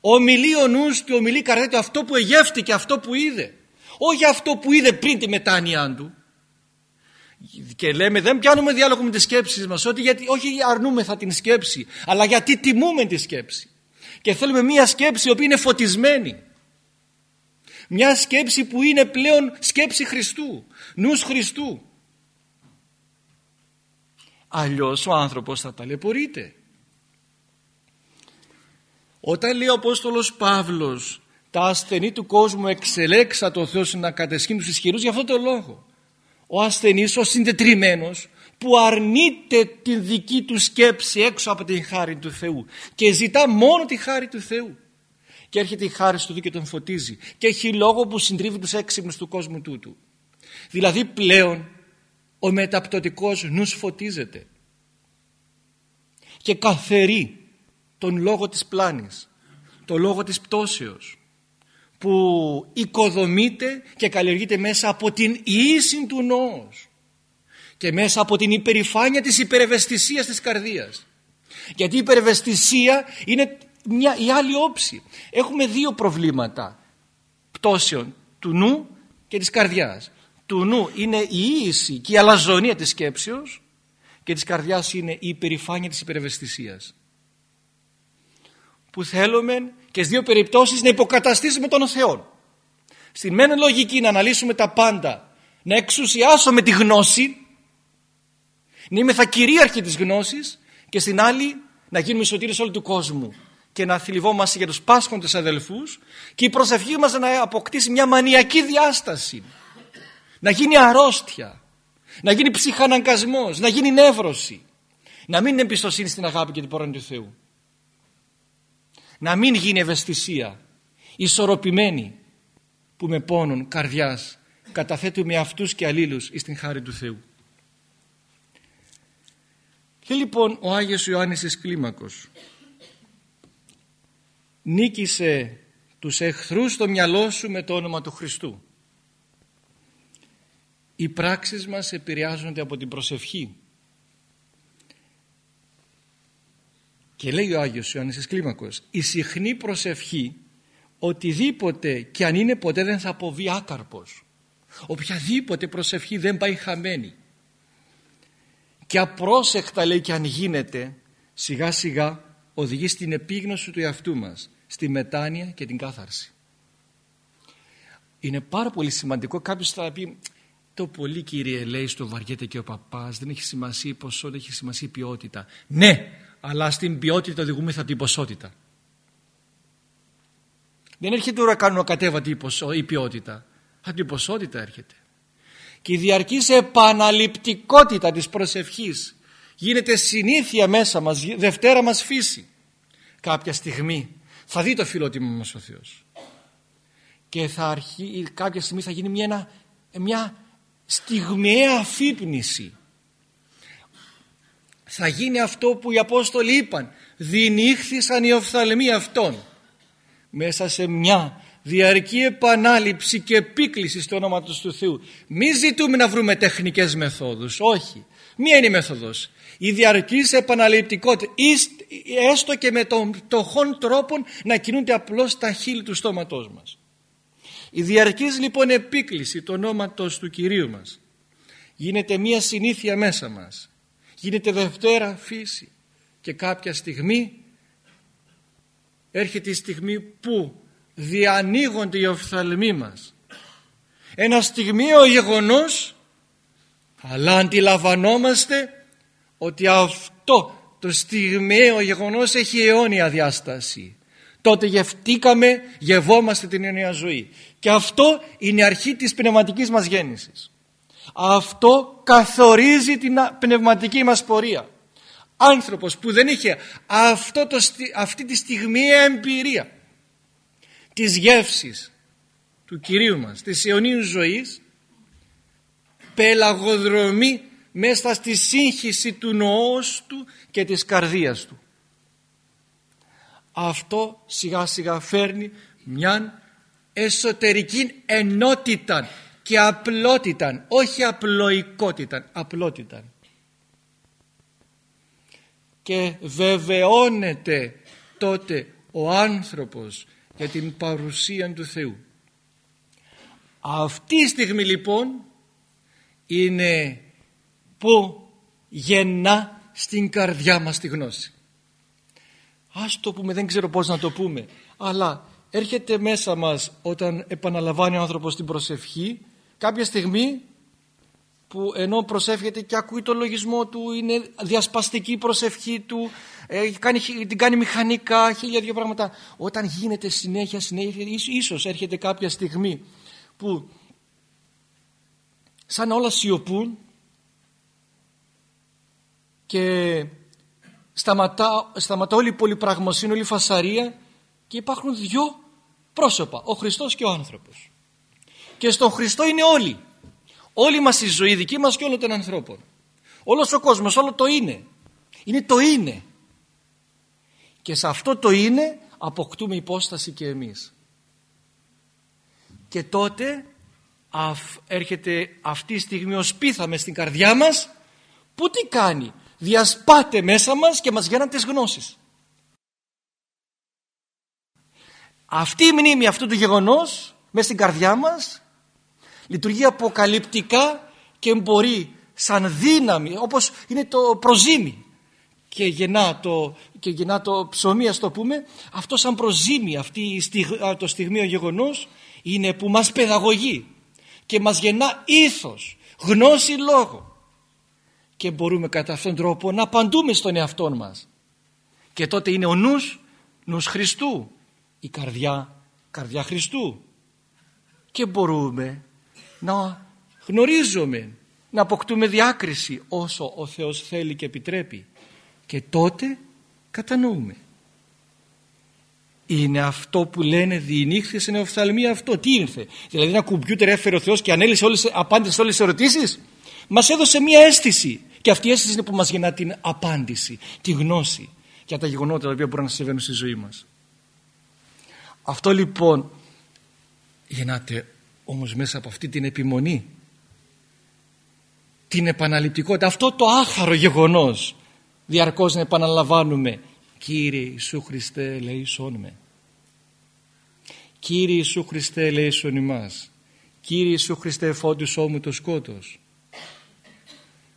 ομιλεί ο νους του, ομιλεί η καρδιά του αυτό που εγεύτηκε, αυτό που είδε. Όχι αυτό που είδε πριν τη μετάνοιά του. Και λέμε δεν πιάνουμε διάλογο με τις σκέψεις μας, ότι γιατί, όχι αρνούμεθα την σκέψη, αλλά γιατί τιμούμε τη σκέψη. Και θέλουμε μια σκέψη η οποία είναι φωτισμένη. Μια σκέψη που είναι πλέον σκέψη Χριστού, νους Χριστού. Αλλιώς ο άνθρωπος θα ταλαιπωρείται. Όταν λέει ο Απόστολος Παύλος τα ασθενή του κόσμου εξελέξα το Θεό να κατεσχύνει τους ισχυρούς για αυτόν τον λόγο. Ο ασθενής, ο συντετριμένος που αρνείται την δική του σκέψη έξω από την χάρη του Θεού και ζητά μόνο τη χάρη του Θεού. Και έρχεται η χάρη του και τον φωτίζει και έχει λόγο που συντρίβει τους έξυπνους του κόσμου τούτου. Δηλαδή πλέον ο μεταπτωτικός νους φωτίζεται και καθερεί τον λόγο της πλάνης, τον λόγο της πτώσεως που οικοδομείται και καλλιεργείται μέσα από την ίση του νόος και μέσα από την υπερηφάνεια της υπερευαισθησίας της καρδίας. Γιατί η υπερευαισθησία είναι μια, η άλλη όψη. Έχουμε δύο προβλήματα πτώσεων του νου και της καρδιάς. Του νου είναι η ίση και η αλαζονία της σκέψεως και της καρδιάς είναι η υπερηφάνεια της υπερευαισθησίας που θέλουμε και στις δύο περιπτώσεις να υποκαταστήσουμε τον Θεό. Στην μένη λογική να αναλύσουμε τα πάντα, να εξουσιάσουμε τη γνώση, να είμαι θα κυρίαρχη της γνώσης και στην άλλη να γίνουμε σωτήρες όλου του κόσμου και να θλιβόμαστε για τους πάσχοντες αδελφούς και η προσευχή μας να αποκτήσει μια μανιακή διάσταση, να γίνει αρρώστια, να γίνει ψυχαναγκασμός, να γίνει νεύρωση, να μην είναι εμπιστοσύνη στην αγάπη και την πόρνη του Θεού να μην γίνει ευαισθησία ισορροπημένη που με πόνων καρδιάς καταθέτουμε αυτούς και αλλήλους εις την χάρη του Θεού. Και λοιπόν ο Άγιος Ιωάννης της Κλίμακος νίκησε τους εχθρούς στο μυαλό σου με το όνομα του Χριστού. Οι πράξεις μας επηρεάζονται από την προσευχή Και λέει ο Άγιος Ιωάννης της Κλίμακος η συχνή προσευχή οτιδήποτε και αν είναι ποτέ δεν θα αποβεί άκαρπος. Οποιαδήποτε προσευχή δεν πάει χαμένη. Και απρόσεχτα λέει και αν γίνεται σιγά σιγά οδηγεί στην επίγνωση του εαυτού μας, στη μετάνοια και την κάθαρση. Είναι πάρα πολύ σημαντικό κάποιος θα πει το πολύ κύριε λέει στο βαριέται και ο παπάς δεν έχει σημασία η ποσότητα, έχει σημασία η ποιότητα. Ναι, αλλά στην ποιότητα οδηγούμεθα από την ποσότητα. Δεν έρχεται ουρακανοκατέβατη η ποιότητα. Από την ποσότητα έρχεται. Και η διαρκής επαναληπτικότητα της προσευχής γίνεται συνήθεια μέσα μας, δευτέρα μας φύση. Κάποια στιγμή θα δει το φιλότιμο μας ο Θεός. Και θα αρχί, κάποια στιγμή θα γίνει μια, μια στιγμιαία αφύπνιση. Θα γίνει αυτό που οι Απόστολοι είπαν. Δινήχθησαν οι οφθαλμοί αυτών. Μέσα σε μια διαρκή επανάληψη και επίκληση στο όνομα τους Θεού. Μη ζητούμε να βρούμε τεχνικές μεθόδους. Όχι. Μία είναι η μέθοδος. Η διαρκής επαναληπτικότητα. Έστω και με τον πτωχόν τρόπο να κινούνται απλώς τα χείλη του στόματός μας. Η διαρκής λοιπόν επίκληση του ονόματος του Κυρίου μας γίνεται μία συνήθεια μέσα μας. Γίνεται Δευτέρα φύση και κάποια στιγμή έρχεται η στιγμή που διανοίγονται οι οφθαλμοί μας. Ένα στιγμίο γεγονός αλλά αντιλαμβανόμαστε ότι αυτό το στιγμαίο γεγονός έχει αιώνια διάσταση. Τότε γευτήκαμε, γευόμαστε την αιώνια ζωή. Και αυτό είναι η αρχή της πνευματικής μας γέννησης. Αυτό καθορίζει την πνευματική μας πορεία. Άνθρωπος που δεν είχε αυτό το, αυτή τη στιγμιαία εμπειρία της γεύσης του Κυρίου μας, της αιωνίου ζωής πελαγοδρομεί μέσα στη σύγχυση του νοός του και της καρδίας του. Αυτό σιγά σιγά φέρνει μια εσωτερική ενότητα και απλότητα, όχι απλοϊκότητα, απλότητα. Και βεβαιώνεται τότε ο άνθρωπος για την παρουσία του Θεού. Αυτή η στιγμή λοιπόν είναι που γεννά στην καρδιά μας τη γνώση. Ας το πούμε, δεν ξέρω πώς να το πούμε, αλλά έρχεται μέσα μας όταν επαναλαμβάνει ο άνθρωπος την προσευχή κάποια στιγμή που ενώ προσεύχεται και ακούει το λογισμό του είναι διασπαστική προσευχή του ε, κάνει, την κάνει μηχανικά χίλια δύο πράγματα όταν γίνεται συνέχεια συνέχεια ίσως έρχεται κάποια στιγμή που σαν όλα σιωπούν και σταματά, σταματά όλη η πολυπραγμοσύνη, όλη η φασαρία και υπάρχουν δυο πρόσωπα, ο Χριστός και ο άνθρωπος. Και στον Χριστό είναι όλοι. Όλη μας η ζωή δική μας και όλων των ανθρώπων. Όλος ο κόσμος, όλο το είναι. Είναι το είναι. Και σε αυτό το είναι αποκτούμε υπόσταση και εμείς. Και τότε έρχεται αυτή η στιγμή ως πίθα στην καρδιά μας που τι κάνει; Διασπάται μέσα μας και μας γίνανε τις γνώσεις αυτή η μνήμη αυτού του γεγονός μέσα στην καρδιά μας λειτουργεί αποκαλυπτικά και μπορεί σαν δύναμη όπως είναι το προζύμι. Και γεννά το, και γεννά το ψωμί ας το πούμε. Αυτό σαν προζύμι αυτή το στιγμίο γεγονός είναι που μας παιδαγωγεί και μας γεννά ήθος, γνώση λόγο. Και μπορούμε κατά αυτόν τον τρόπο να απαντούμε στον εαυτό μας. Και τότε είναι ο νους, νους Χριστού η καρδιά, καρδιά Χριστού. Και μπορούμε να γνωρίζουμε να αποκτούμε διάκριση όσο ο Θεός θέλει και επιτρέπει και τότε κατανοούμε είναι αυτό που λένε διηνύχθησε νεοφθαλμία αυτό. Τι ήρθε; Δηλαδή ένα κουμπιούτερ έφερε ο Θεός και ανέλησε όλες, απάντησε όλες τις ερωτήσεις; Μας έδωσε μία αίσθηση. Και αυτή η αίσθηση είναι που μας γεννά την απάντηση, τη γνώση για τα γεγονότα τα οποία μπορούν να συμβαίνουν στη ζωή μας. Αυτό λοιπόν γεννάται όμως μέσα από αυτή την επιμονή την επαναληπτικότητα αυτό το άχαρο γεγονός διαρκώς να επαναλαμβάνουμε Κύριε Ιησού Χριστέ ελέησόν με Κύριε Ιησού Χριστέ ελέησον ημάς Κύριε Ιησού Χριστέ φώτισό μου το σκότος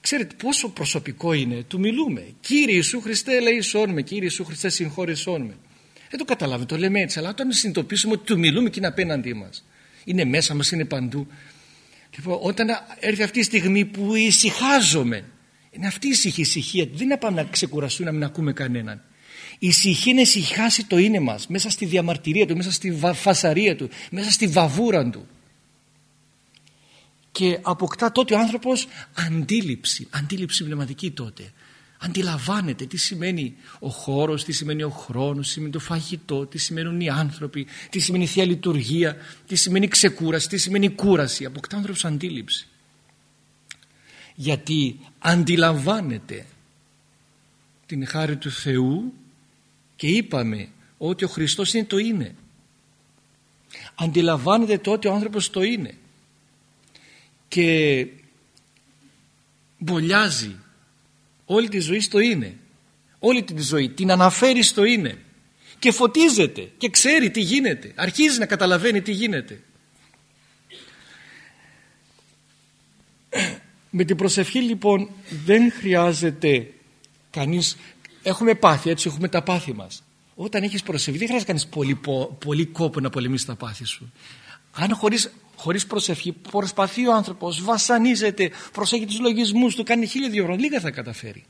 Ξέρετε πόσο προσωπικό είναι Του μιλούμε. Κύριε Ιησού Χριστέ ελέησόν με Κύριε Ιησού Χριστέ συγχώρησόν με Δεν το καταλάβουμε το λέμε έτσι Αλλά όταν συνειδητοποιήσουμε ότι του μιλούμε και είναι απέναντί μας Είναι μέσα μας είναι παντού Λοιπόν, όταν έρθει αυτή η στιγμή που ησυχάζομαι, είναι αυτή η ησυχία. Δεν είναι να πάμε να ξεκουραστούμε να μην ακούμε κανέναν Η ησυχία είναι ησυχάσει το είναι μας μέσα στη διαμαρτυρία του, μέσα στη φασαρία του, μέσα στη βαβούρα του. Και αποκτά τότε ο άνθρωπος αντίληψη, αντίληψη πνευματική τότε. Αντιλαμβάνεται τι σημαίνει ο χώρος, τι σημαίνει ο χρόνος, τι σημαίνει το φαγητό, τι σημαίνουν οι άνθρωποι, τι σημαίνει η Θεία Λειτουργία, τι σημαίνει ξεκούραση, τι σημαίνει κούραση. Αποκτά ο άνθρωπος αντίληψη. Γιατί αντιλαμβάνεται την χάρη του Θεού και είπαμε ότι ο Χριστός είναι το είναι. Αντιλαμβάνεται το ότι ο άνθρωπος το είναι και μπολιάζει όλη τη ζωή στο είναι. Όλη τη ζωή την αναφέρει στο είναι και φωτίζεται και ξέρει τι γίνεται. Αρχίζει να καταλαβαίνει τι γίνεται. Με την προσευχή λοιπόν δεν χρειάζεται κανείς έχουμε πάθη έτσι έχουμε τα πάθη μας όταν έχεις προσευχή δεν χρειάζεται κανείς πολύ, πολύ κόπο να πολεμήσεις τα πάθη σου αν χωρίς, χωρίς προσευχή προσπαθεί ο άνθρωπος βασανίζεται προσέχει τους λογισμούς του κάνει χίλια δύο ώρες λίγα θα καταφέρει.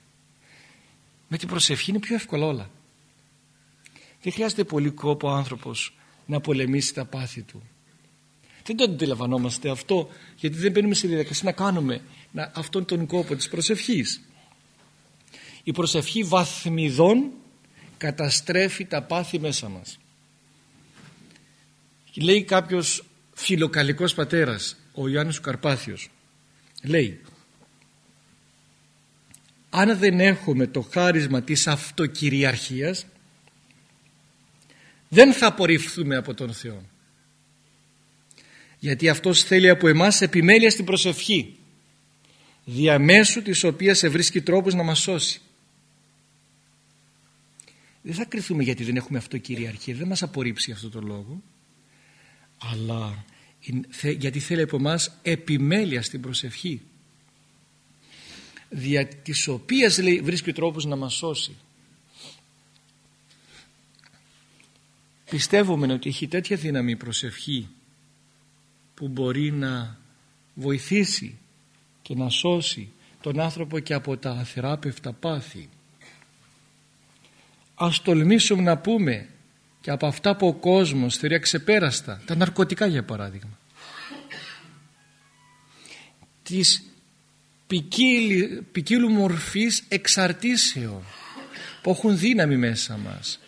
Με την προσευχή είναι πιο εύκολα όλα. Δεν χρειάζεται πολύ κόπο ο άνθρωπος να πολεμήσει τα πάθη του. Δεν το αντιλαμβανόμαστε αυτό γιατί δεν μπαίνουμε στη διαδικασία να κάνουμε αυτόν τον κόπο της προσευχής. Η προσευχή βαθμιδών καταστρέφει τα πάθη μέσα μας. Λέει κάποιος φιλοκαλικός πατέρας, ο Ιωάννης Καρπάθιος, λέει αν δεν έχουμε το χάρισμα της αυτοκυριαρχίας δεν θα απορριφθούμε από τον Θεό. Γιατί Αυτός θέλει από εμάς επιμέλεια στην προσευχή διαμέσου της οποίας ευρίσκει τρόπους να μας σώσει δεν θα κρυθούμε γιατί δεν έχουμε αυτό κυριαρχία δεν μας απορρίψει αυτό το λόγο αλλά γιατί θέλει από εμάς επιμέλεια στην προσευχή. Δια της οποίας λέει, βρίσκει τρόπος να μας σώσει. Πιστεύουμε ότι έχει τέτοια δύναμη η προσευχή που μπορεί να βοηθήσει και να σώσει τον άνθρωπο και από τα αθεράπευτα πάθη. Ας τολμήσουμε να πούμε και από αυτά που ο κόσμος θεωρεί ξεπέραστα τα ναρκωτικά για παράδειγμα. Της ποικίλου μορφής εξαρτήσεων που έχουν δύναμη μέσα μας.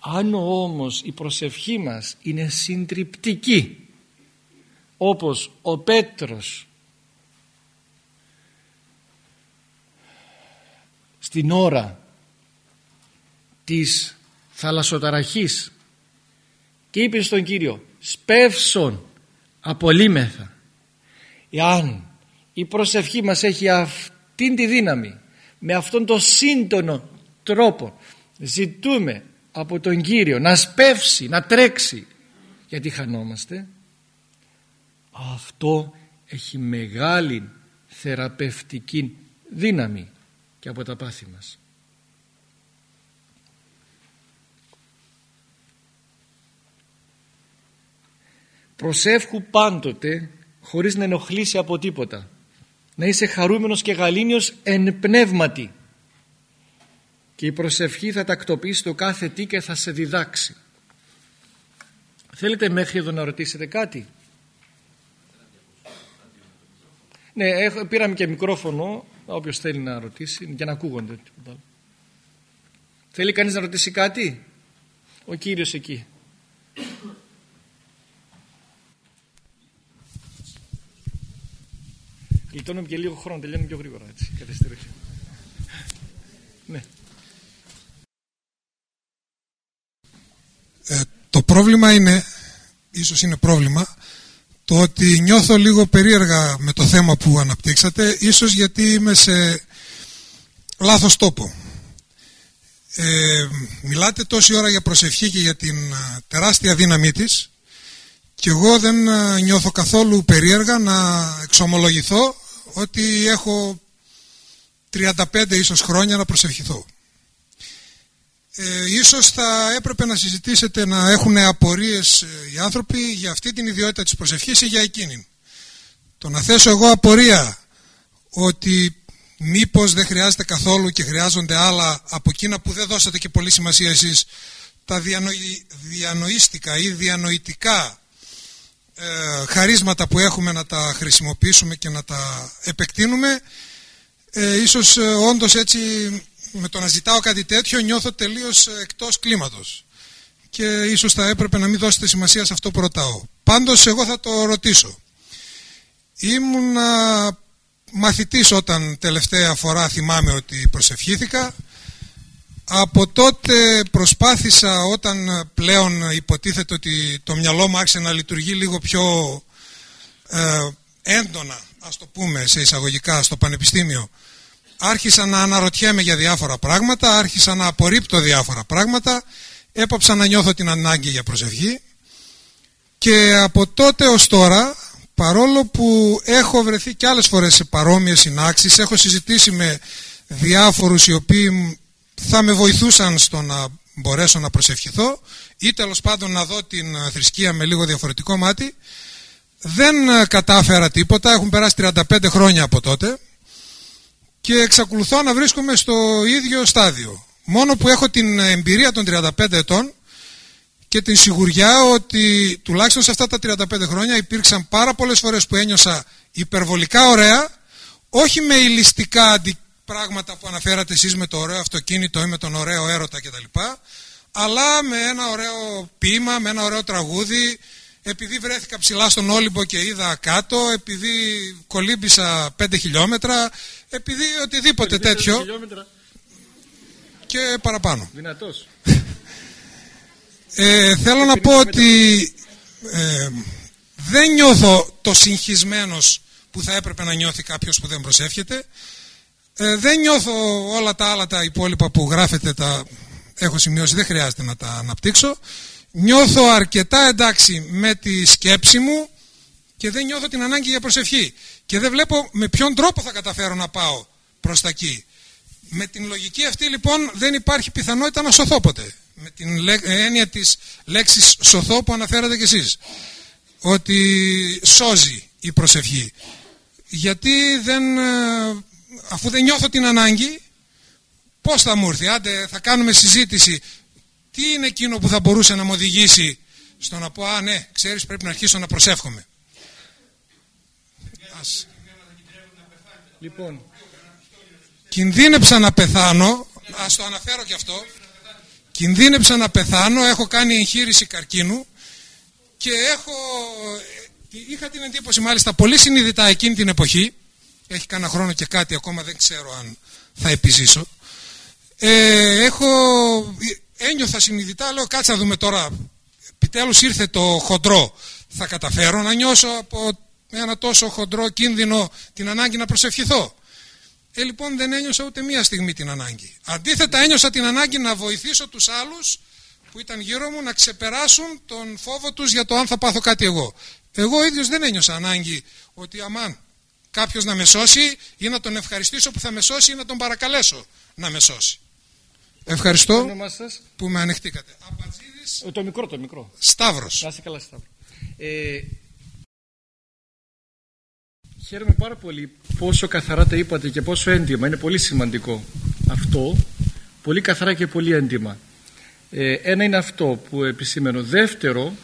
Αν όμως η προσευχή μας είναι συντριπτική όπως ο Πέτρος στην ώρα της θαλασσοταραχής. Και είπε στον Κύριο σπεύσον απολύμεθα εάν η προσευχή μας έχει αυτήν τη δύναμη με αυτόν τον σύντονο τρόπο ζητούμε από τον Κύριο να σπεύσει, να τρέξει γιατί χανόμαστε αυτό έχει μεγάλη θεραπευτική δύναμη και από τα πάθη μας προσεύχου πάντοτε χωρίς να ενοχλήσει από τίποτα. Να είσαι χαρούμενος και γαλήνιος εν πνεύματι. Και η προσευχή θα τακτοποιήσει το κάθε τι και θα σε διδάξει. Θέλετε μέχρι εδώ να ρωτήσετε κάτι; Ναι πήραμε και μικρόφωνο. Όποιος θέλει να ρωτήσει για να ακούγονται θέλει κανείς να ρωτήσει κάτι; Ο Κύριος εκεί Γλιτώνουμε και λίγο χρόνο, τελειώνουμε πιο γρήγορα έτσι, Ναι. Ε, το πρόβλημα είναι, ίσως είναι πρόβλημα, το ότι νιώθω λίγο περίεργα με το θέμα που αναπτύξατε, ίσως γιατί είμαι σε λάθος τόπο. Ε, μιλάτε τόση ώρα για προσευχή και για την ε, τεράστια δύναμή της και εγώ δεν ε, νιώθω καθόλου περίεργα να εξομολογηθώ ότι έχω 35 ίσως χρόνια να προσευχηθώ. Ε, ίσως θα έπρεπε να συζητήσετε να έχουν απορίες ε, οι άνθρωποι για αυτή την ιδιότητα της προσευχής ή για εκείνη. Το να θέσω εγώ απορία ότι μήπως δεν χρειάζεται καθόλου και χρειάζονται άλλα από εκείνα που δεν δώσατε και πολύ σημασία εσείς τα διανοη... διανοήστικα ή διανοητικά ε, χαρίσματα που έχουμε να τα χρησιμοποιήσουμε και να τα επεκτείνουμε ε, ίσως ε, όντως έτσι με το να ζητάω κάτι τέτοιο νιώθω τελείως ε, εκτός κλίματος και ίσως θα έπρεπε να μην δώσετε σημασία σε αυτό που ρωτάω. Πάντως εγώ θα το ρωτήσω. Ήμουν μαθητής όταν τελευταία φορά θυμάμαι ότι προσευχήθηκα. Από τότε προσπάθησα όταν πλέον υποτίθεται ότι το μυαλό μου άρχισε να λειτουργεί λίγο πιο ε, έντονα, ας το πούμε σε εισαγωγικά, στο πανεπιστήμιο. Άρχισα να αναρωτιέμαι για διάφορα πράγματα, άρχισα να απορρίπτω διάφορα πράγματα, έπαψα να νιώθω την ανάγκη για προσευχή και από τότε ως τώρα παρόλο που έχω βρεθεί και άλλες φορές σε παρόμοιες συνάξεις, έχω συζητήσει με διάφορους οι οποίοι θα με βοηθούσαν στο να μπορέσω να προσευχηθώ ή τέλος πάντων να δω την θρησκεία με λίγο διαφορετικό μάτι, δεν κατάφερα τίποτα, έχουν περάσει 35 χρόνια από τότε και εξακολουθώ να βρίσκομαι στο ίδιο στάδιο. Μόνο που έχω την εμπειρία των 35 ετών και την σιγουριά ότι τουλάχιστον σε αυτά τα 35 χρόνια υπήρξαν πάρα πολλές φορές που ένιωσα υπερβολικά ωραία όχι με ηλιστικά πράγματα που αναφέρατε εσείς με το ωραίο αυτοκίνητο ή με τον ωραίο έρωτα κτλ αλλά με ένα ωραίο ποίημα, με ένα ωραίο τραγούδι επειδή βρέθηκα ψηλά στον Όλυμπο και είδα κάτω, επειδή κολύμπησα 5 χιλιόμετρα, επειδή οτιδήποτε τέτοιο. Και παραπάνω. Δυνατός. Ε, θέλω να πω ότι ε, δεν νιώθω το συγχυσμένος που θα έπρεπε να νιώθει κάποιος που δεν προσεύχεται. Ε, δεν νιώθω όλα τα άλλα τα υπόλοιπα που γράφετε, τα έχω σημειώσει, δεν χρειάζεται να τα αναπτύξω. Νιώθω αρκετά εντάξει με τη σκέψη μου και δεν νιώθω την ανάγκη για προσευχή. Και δεν βλέπω με ποιον τρόπο θα καταφέρω να πάω προς τα εκεί. Με την λογική αυτή λοιπόν δεν υπάρχει πιθανότητα να σωθώ ποτέ με την έννοια της λέξης σωθώ που αναφέρατε κι εσείς ότι σώζει η προσευχή γιατί δεν, ε, αφού δεν νιώθω την ανάγκη πως θα μου έρθει άντε θα κάνουμε συζήτηση τι είναι εκείνο που θα μπορούσε να μου οδηγήσει στο να πω α ναι ξέρεις πρέπει να αρχίσω να προσεύχομαι λοιπόν. Κινδύνεψα να πεθάνω ας το αναφέρω και αυτό κινδύνεψα να πεθάνω, έχω κάνει εγχείρηση καρκίνου και έχω, είχα την εντύπωση μάλιστα πολύ συνειδητά εκείνη την εποχή, έχει κανένα χρόνο και κάτι ακόμα δεν ξέρω αν θα επιζήσω, ε, έχω, ένιωθα συνειδητά, λέω κάτσε να δούμε τώρα, επιτέλους ήρθε το χοντρό, θα καταφέρω να νιώσω από ένα τόσο χοντρό κίνδυνο την ανάγκη να προσευχηθώ. Ε, λοιπόν δεν ένιωσα ούτε μία στιγμή την ανάγκη. Αντίθετα ένιωσα την ανάγκη να βοηθήσω τους άλλους που ήταν γύρω μου να ξεπεράσουν τον φόβο τους για το αν θα πάθω κάτι εγώ. Εγώ ίδιος δεν ένιωσα ανάγκη ότι αμάν κάποιος να με σώσει ή να τον ευχαριστήσω που θα με σώσει ή να τον παρακαλέσω να με σώσει. Ευχαριστώ που με ανεχτήκατε. Αμπατζίδης... Το μικρό, το μικρό. Σταύρος. Να καλά, Σταύρο. Ε, Χαίρομαι πάρα πολύ πόσο καθαρά τα είπατε και πόσο έντιμα. Είναι πολύ σημαντικό αυτό. Πολύ καθαρά και πολύ έντιμα. Ε, ένα είναι αυτό που επισήμενο. Δεύτερο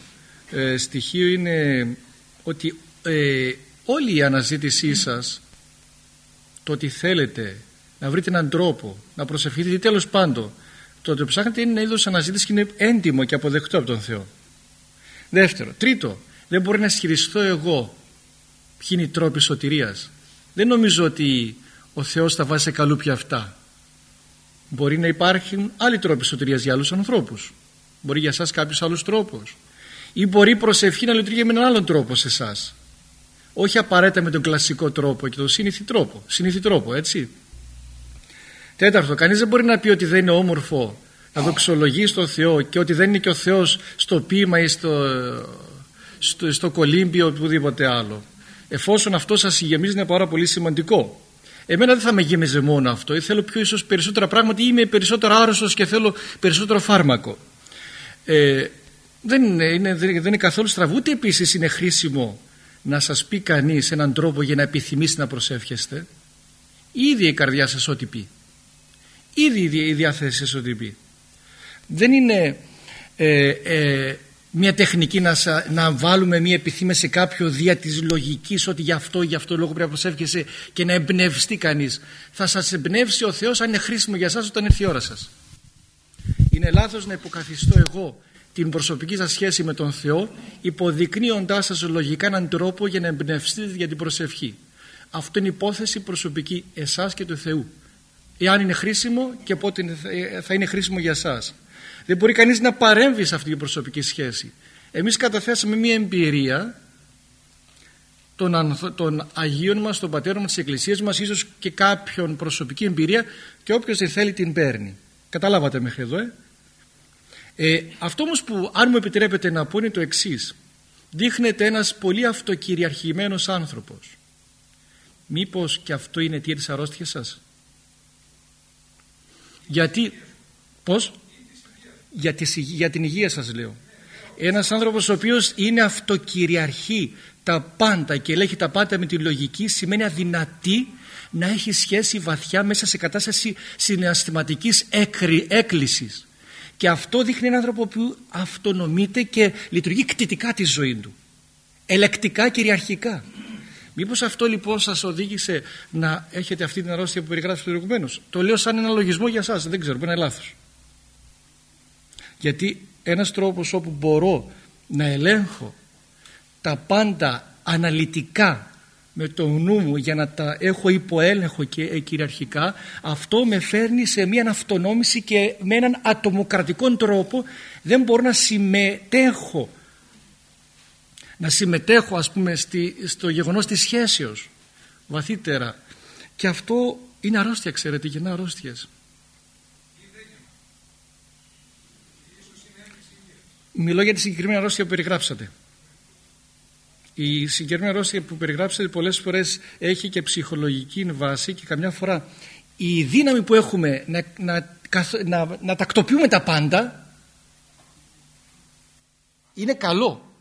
ε, στοιχείο είναι ότι ε, όλη η αναζήτησή σας το ότι θέλετε να βρείτε έναν τρόπο να προσευχηθείτε τέλος πάντων το ότι ψάχνετε είναι ένα είδος αναζήτησης και είναι έντιμο και αποδεκτό από τον Θεό. Δεύτερο. Τρίτο. Δεν μπορεί να ισχυριστώ εγώ ποιοι είναι οι τρόποι σωτηρίας. Δεν νομίζω ότι ο Θεός θα βάζει σε καλούπια αυτά. Μπορεί να υπάρχουν άλλοι τρόποι σωτηρίας για άλλους ανθρώπους. Μπορεί για σας κάποιος άλλος τρόπος. Ή μπορεί η προσευχή να λειτουργεί με έναν άλλον τρόπο σε εσάς. Όχι απαραίτητα με τον κλασικό τρόπο και τον συνήθι τρόπο. Συνήθι τρόπο, έτσι. Τέταρτο, κανείς δεν μπορεί να πει ότι δεν είναι όμορφο να δοξολογεί στον Θεό και ότι δεν είναι και ο Θεός στο ποίημα ή στο, στο, στο κολύμπι ή οπουδήποτε άλλο εφόσον αυτό σας γεμίζει είναι πάρα πολύ σημαντικό. Εμένα δεν θα με γέμιζε μόνο αυτό. Θέλω πιο ίσως περισσότερα πράγματα ή είμαι περισσότερο άρρωστος και θέλω περισσότερο φάρμακο. Ε, δεν, είναι, είναι, δεν είναι καθόλου στραβό ούτε επίσης είναι χρήσιμο να σας πει κανείς έναν τρόπο για να επιθυμήσει να προσεύχεστε. Ήδη η καρδιά σας ό,τι πει. Ήδη η διάθεση σας ό,τι πει. Δεν είναι ε, ε, μια τεχνική να, να βάλουμε μια επιθύμηση σε κάποιο δια της λογικής ότι γι' αυτό, γι' αυτό λόγο πρέπει να προσεύχεσαι και να εμπνευστεί κανείς. Θα σας εμπνεύσει ο Θεός αν είναι χρήσιμο για σας όταν έρθει η ώρα σας. Είναι λάθος να υποκαθιστώ εγώ την προσωπική σας σχέση με τον Θεό υποδεικνύοντάς σας λογικά έναν τρόπο για να εμπνευστείτε για την προσευχή. Αυτό είναι υπόθεση προσωπική εσάς και του Θεού. Εάν είναι χρήσιμο και πότε θα είναι χρήσιμο για σας. Δεν μπορεί κανείς να παρέμβει σε αυτή την προσωπική σχέση. Εμείς καταθέσαμε μια εμπειρία των, των Αγίων μας, των Πατέρων μας, της Εκκλησίας μας, ίσως και κάποιον προσωπική εμπειρία και όποιος δεν θέλει την παίρνει. Καταλάβατε μέχρι εδώ, ε; ε αυτό όμως που αν μου επιτρέπετε να πω είναι το εξής. Δείχνεται ένας πολύ αυτοκυριαρχημένος άνθρωπος. Μήπως και αυτό είναι αιτία της αρρώστιας σας; Γιατί, πώς, για, για την υγεία σας λέω. Ένας άνθρωπος ο οποίος είναι αυτοκυριαρχή τα πάντα και ελέγχει τα πάντα με τη λογική σημαίνει αδυνατή να έχει σχέση βαθιά μέσα σε κατάσταση συναισθηματικής έκκλησης. Και αυτό δείχνει έναν άνθρωπο που αυτονομείται και λειτουργεί κτητικά τη ζωή του. Ελεκτικά κυριαρχικά. Μήπως αυτό λοιπόν σας οδήγησε να έχετε αυτή την αρρώστια που περιγράψετε προηγουμένως. Το λέω σαν ένα λογισμό για σας, δεν ξέρω, που είναι λάθος. Γιατί ένας τρόπος όπου μπορώ να ελέγχω τα πάντα αναλυτικά με το νου μου για να τα έχω υποέλεγχο και κυριαρχικά αυτό με φέρνει σε μια αυτονόμηση και με έναν ατομοκρατικό τρόπο δεν μπορώ να συμμετέχω να συμμετέχω ας πούμε στη, στο γεγονός της σχέσεως βαθύτερα και αυτό είναι αρρώστια ξέρετε γεννά αρρώστιες Μιλώ για τη συγκεκριμένη αρρώστια που περιγράψατε. Η συγκεκριμένη αρρώστια που περιγράψατε πολλές φορές έχει και ψυχολογική βάση και καμιά φορά η δύναμη που έχουμε να, να, να, να τακτοποιούμε τα πάντα είναι καλό.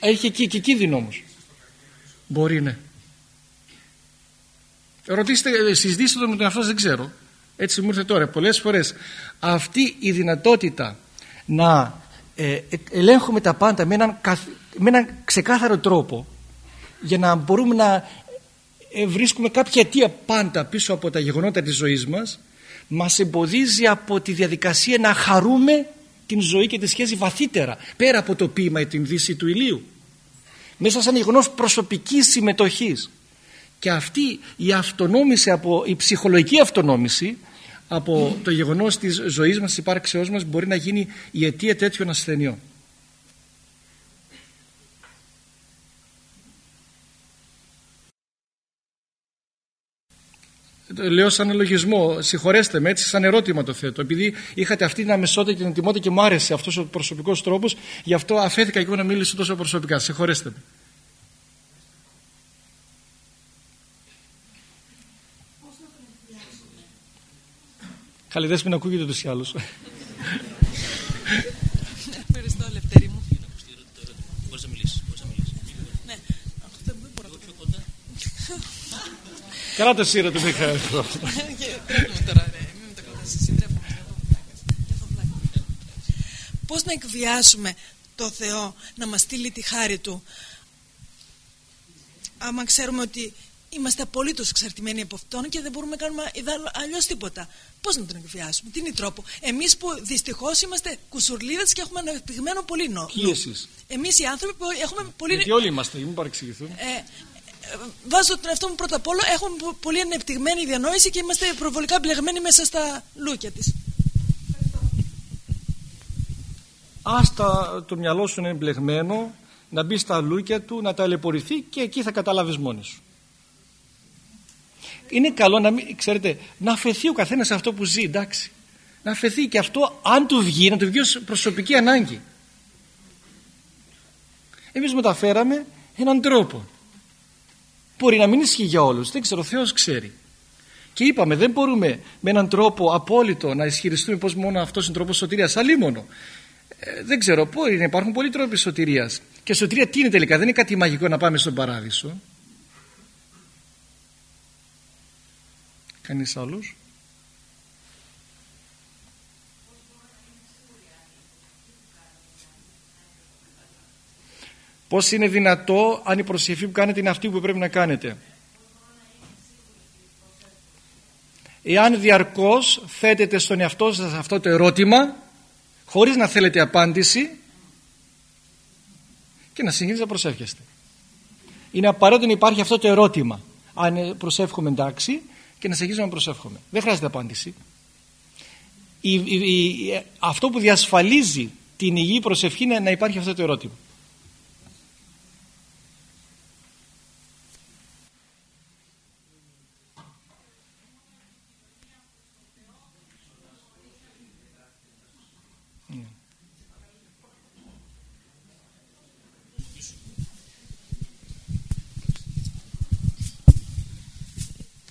Έχει και, και κίνδυνο όμως. Μπορεί ναι. Ρωτήστε, συζητήστε το με τον εαυτό δεν ξέρω. Έτσι μου ήρθε τώρα. Πολλές φορές αυτή η δυνατότητα να ε, ε, ελέγχουμε τα πάντα με έναν, με έναν ξεκάθαρο τρόπο για να μπορούμε να ε, βρίσκουμε κάποια αιτία πάντα πίσω από τα γεγονότα της ζωής μας μας εμποδίζει από τη διαδικασία να χαρούμε την ζωή και τη σχέση βαθύτερα πέρα από το ποίημα ή την δύση του ηλίου μέσα σαν γεγονός προσωπικής συμμετοχής και αυτή η αυτονόμηση από η ψυχολογική αυτονόμηση από το γεγονός της ζωής μας, της υπάρξεώς μας μπορεί να γίνει η αιτία τέτοιων ασθενειών. Λέω σαν λογισμό, συγχωρέστε με έτσι σαν ερώτημα το θέτω. Επειδή είχατε αυτή την αμεσότητα και την ετοιμότητα και μου άρεσε αυτός ο προσωπικός τρόπος γι' αυτό αφέθηκα και εγώ να μιλήσω τόσο προσωπικά, συγχωρέστε με. Καλή να ακούγεται τους ή άλλους. Ευχαριστώ, Λευτέρη μου. Μπορείς να μιλήσεις. Ναι, αυτό δεν μπορώ. Πιο κοντά. Καλά το σύρο του Μιχαήλ. <laughs> Τρέχουμε τώρα, ρε. Μην με τα κρατάς. Πώς να εκβιάσουμε το Θεό να μας στείλει τη χάρη Του; Άμα ξέρουμε ότι είμαστε απολύτως εξαρτημένοι από αυτόν και δεν μπορούμε να κάνουμε αλλιώς τίποτα. Πώς να τον εκβιάσουμε, τι είναι η τρόπο; Εμείς που δυστυχώς είμαστε κουσουρλίδες και έχουμε αναπτυγμένο πολύ νο. Ποιοι εσεί. Εμείς οι άνθρωποι που έχουμε πολύ. Γιατί όλοι είμαστε, μην παρεξηγηθούμε. Ε, ε, βάζω τον εαυτό μου πρώτα απ' όλα. Έχουμε πολύ ανεπτυγμένη διανόηση και είμαστε προβολικά μπλεγμένοι μέσα στα λούκια της. Άστα το μυαλό σου είναι μπλεγμένο, να μπει στα λούκια του, να ταλαιπωρηθεί και εκεί θα καταλάβεις μόνοι σου είναι καλό να μην, ξέρετε, να αφαιθεί ο καθένας σε αυτό που ζει, εντάξει. Να αφαιθεί και αυτό, αν του βγει, να του βγει ως προσωπική ανάγκη. Εμείς μεταφέραμε έναν τρόπο. Μπορεί να μην ισχύει για όλους, δεν ξέρω, ο Θεός ξέρει. Και είπαμε, δεν μπορούμε με έναν τρόπο απόλυτο να ισχυριστούμε πως μόνο αυτός είναι τρόπος σωτηρίας, αλίμονο. Ε, δεν ξέρω, μπορεί να υπάρχουν πολλοί τρόποι σωτηρίας. Και σωτηρία τι είναι τελικά, δεν είναι κάτι μαγικό να πάμε στον παράδεισο. Κανείς άλλος; Πώς είναι δυνατό αν η προσευχή που κάνετε είναι αυτή που πρέπει να κάνετε. Εάν διαρκώς θέτετε στον εαυτό σας αυτό το ερώτημα χωρίς να θέλετε απάντηση και να συνεχίζετε να προσεύχεστε. Είναι απαραίτητο να υπάρχει αυτό το ερώτημα. Αν προσεύχομαι εντάξει και να συνεχίζουμε να προσεύχομαι. Δεν χρειάζεται απάντηση. αυτό που διασφαλίζει την υγιή προσευχή είναι να υπάρχει αυτό το ερώτημα.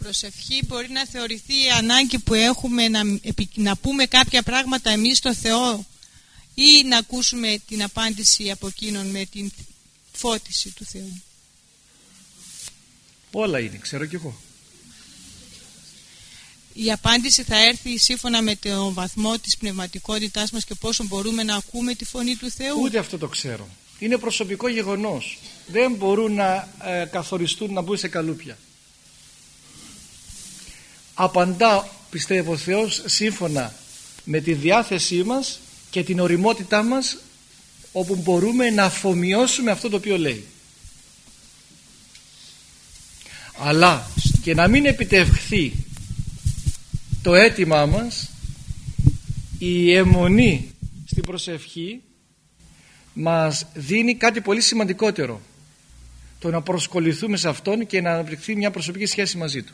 Προσευχή μπορεί να θεωρηθεί η ανάγκη που έχουμε να, να πούμε κάποια πράγματα εμείς στο Θεό ή να ακούσουμε την απάντηση από εκείνον με την φώτιση του Θεού. Όλα είναι, ξέρω κι εγώ. Η απάντηση θα έρθει σύμφωνα με τον βαθμό της πνευματικότητάς μας και πόσο μπορούμε να ακούμε τη φωνή του Θεού. Ούτε αυτό το ξέρω. Είναι προσωπικό γεγονός. Δεν μπορούν να ε, καθοριστούν να μπουν σε καλούπια απαντά πιστεύω ο Θεός σύμφωνα με τη διάθεσή μας και την οριμότητά μας όπου μπορούμε να αφομοιώσουμε αυτό το οποίο λέει. Αλλά και να μην επιτευχθεί το αίτημά μας η αιμονή στην προσευχή μας δίνει κάτι πολύ σημαντικότερο το να προσκοληθούμε σε Αυτόν και να αναπτυχθεί μια προσωπική σχέση μαζί Του.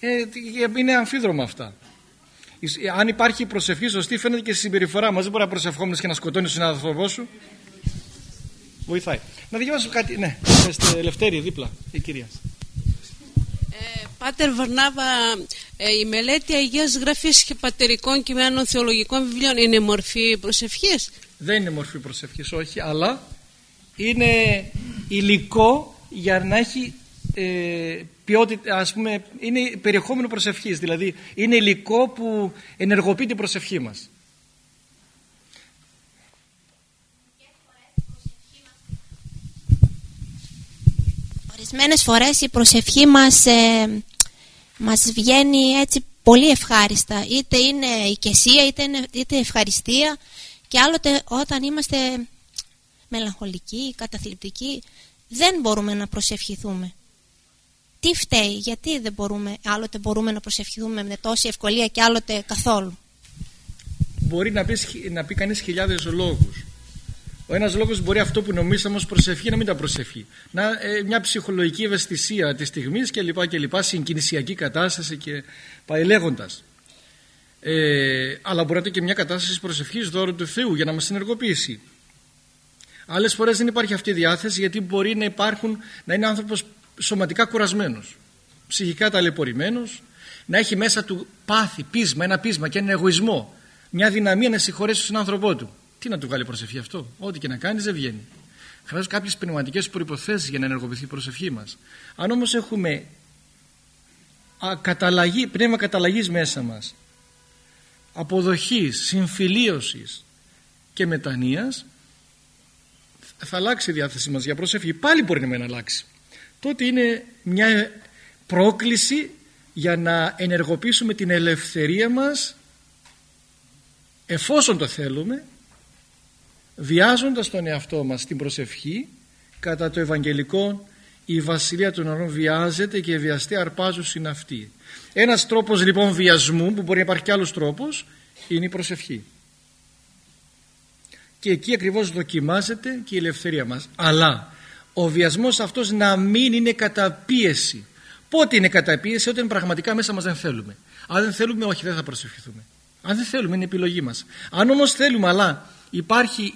Ε, είναι αμφίδρομα αυτά. Αν υπάρχει προσευχή σωστή, φαίνεται και στη συμπεριφορά μας. Δεν μπορεί να προσευχόμουν και να σκοτώνει τον συνάδελφό σου. Βοηθάει. Να διαβάσω κάτι. Ναι, είστε ελευθέρη δίπλα, η κυρία. Ε, Πάτερ Βαρνάβα, ε, η μελέτη Αγίας Γραφής και πατερικών κειμένων θεολογικών βιβλίων είναι μορφή προσευχής; Δεν είναι μορφή προσευχής, όχι, αλλά είναι υλικό για να έχει ε, ποιότητα, ας πούμε, είναι περιεχόμενο προσευχής, δηλαδή είναι υλικό που ενεργοποιεί την προσευχή μας. Ορισμένες φορές η προσευχή μας, ε, μας βγαίνει έτσι πολύ ευχάριστα. Είτε είναι οικεσία είτε, είναι, είτε ευχαριστία και άλλοτε όταν είμαστε μελαγχολικοί, καταθλιπτικοί δεν μπορούμε να προσευχηθούμε. Τι φταίει, γιατί δεν μπορούμε, άλλοτε μπορούμε να προσευχηθούμε με τόση ευκολία και άλλοτε καθόλου. Μπορεί να πεις, να πει κανείς χιλιάδες λόγους. Ο ένας λόγος μπορεί αυτό που νομίζαμε ως προσευχή να μην τα προσευχεί. Να, ε, μια ψυχολογική ευαισθησία της στιγμής και λοιπά και λοιπά, συγκινησιακή κατάσταση και πάει λέγοντας. Ε, αλλά μπορεί να και μια κατάσταση προσευχής δώρο του Θεού για να μας συνεργοποιήσει. Άλλες φορές δεν υπάρχει αυτή η διάθεση γιατί μπορεί να υπάρχουν, να είναι άνθρωπος σωματικά κουρασμένος, ψυχικά ταλαιπωρημένος, να έχει μέσα του πάθη, πείσμα, ένα πείσμα και ένα εγωισμό, μια δυναμία να συγχωρέσει τον άνθρωπό του. Τι να του βγάλει προσευχή αυτό, ό,τι και να κάνει δεν βγαίνει. Χρειάζονται κάποιες πνευματικές προποθέσει για να ενεργοποιηθεί η προσευχή μας. Αν όμως έχουμε καταλαγή, πνεύμα καταλλαγής μέσα μας, αποδοχής, συμφιλίωσης και μετανοίας θα αλλάξει η διάθεσή μας για προσευχή πάλι μπορεί να μην αλλάξει τότε είναι μια πρόκληση για να ενεργοποιήσουμε την ελευθερία μας εφόσον το θέλουμε βιάζοντας τον εαυτό μας στην προσευχή κατά το Ευαγγελικό η βασιλεία των ουρανών βιάζεται και βιαστεί αρπάζουν στην αυτή. Ένας τρόπος λοιπόν βιασμού που μπορεί να υπάρχει και άλλος τρόπος είναι η προσευχή. Και εκεί ακριβώς δοκιμάζεται και η ελευθερία μας. Αλλά ο βιασμός αυτός να μην είναι καταπίεση. Πότε είναι καταπίεση όταν πραγματικά μέσα μας δεν θέλουμε. Αν δεν θέλουμε όχι δεν θα προσευχηθούμε. Αν δεν θέλουμε είναι επιλογή μας. Αν όμως θέλουμε αλλά υπάρχει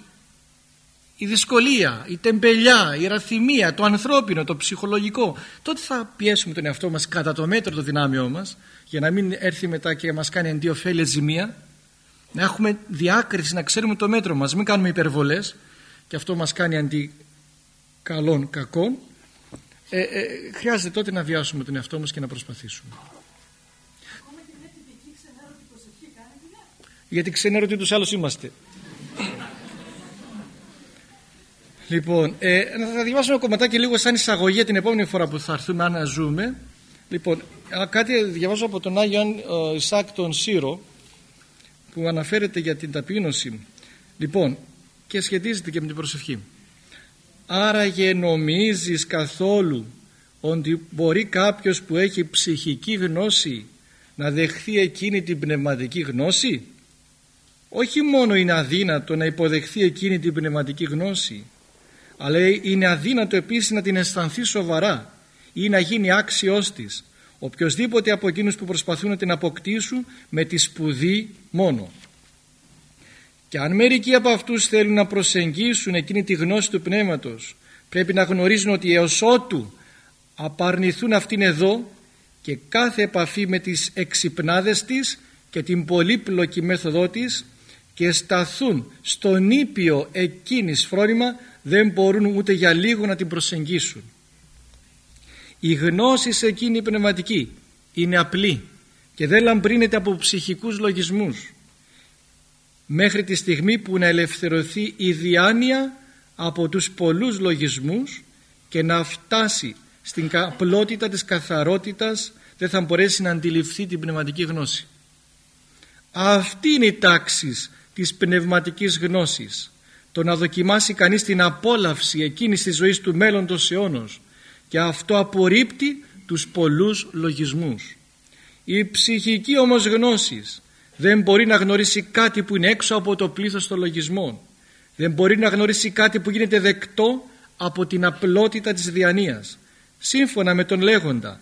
η δυσκολία, η τεμπελιά, η ραθυμία, το ανθρώπινο, το ψυχολογικό, τότε θα πιέσουμε τον εαυτό μας κατά το μέτρο το δυνάμειό μας για να μην έρθει μετά και μας κάνει αντιοφέλεια ζημία να έχουμε διάκριση, να ξέρουμε το μέτρο μας, μην κάνουμε υπερβολές και αυτό μας κάνει αντί καλών κακών ε, ε, χρειάζεται τότε να βιάσουμε τον εαυτό μας και να προσπαθήσουμε. Γιατί ξενέρωτη τους άλλους είμαστε. Λοιπόν, ε, θα διαβάσω ένα κομματάκι λίγο σαν εισαγωγή την επόμενη φορά που θα έρθουμε αν ζούμε. Λοιπόν, κάτι διαβάζω από τον Άγιο Ισάκ τον Σύρο που αναφέρεται για την ταπείνωση. Λοιπόν, και σχετίζεται και με την προσευχή. Άραγε νομίζεις καθόλου ότι μπορεί κάποιος που έχει ψυχική γνώση να δεχθεί εκείνη την πνευματική γνώση; Όχι μόνο είναι αδύνατο να υποδεχθεί εκείνη την πνευματική γνώση αλλά είναι αδύνατο επίσης να την αισθανθεί σοβαρά ή να γίνει άξιος της οποιοδήποτε από εκείνους που προσπαθούν να την αποκτήσουν με τη σπουδή μόνο. Και αν μερικοί από αυτούς θέλουν να προσεγγίσουν εκείνη τη γνώση του πνεύματος πρέπει να γνωρίζουν ότι έως ότου απαρνηθούν αυτήν εδώ και κάθε επαφή με τις εξυπνάδες της και την πολύπλοκη μέθοδό της και σταθούν στον ήπιο εκείνης φρόνημα δεν μπορούν ούτε για λίγο να την προσεγγίσουν. Η γνώση σε εκείνη η πνευματική είναι απλή και δεν λαμπρύνεται από ψυχικούς λογισμούς μέχρι τη στιγμή που να ελευθερωθεί η διάνοια από τους πολλούς λογισμούς και να φτάσει στην απλότητα της καθαρότητας δεν θα μπορέσει να αντιληφθεί την πνευματική γνώση. Αυτή είναι η τάξη της πνευματικής γνώσης το να δοκιμάσει κανείς την απόλαυση εκείνης της ζωής του μέλλοντος αιώνος και αυτό απορρίπτει τους πολλούς λογισμούς. Η ψυχική όμως γνώσης δεν μπορεί να γνωρίσει κάτι που είναι έξω από το πλήθος των λογισμών. Δεν μπορεί να γνωρίσει κάτι που γίνεται δεκτό από την απλότητα της διανοίας. Σύμφωνα με τον λέγοντα,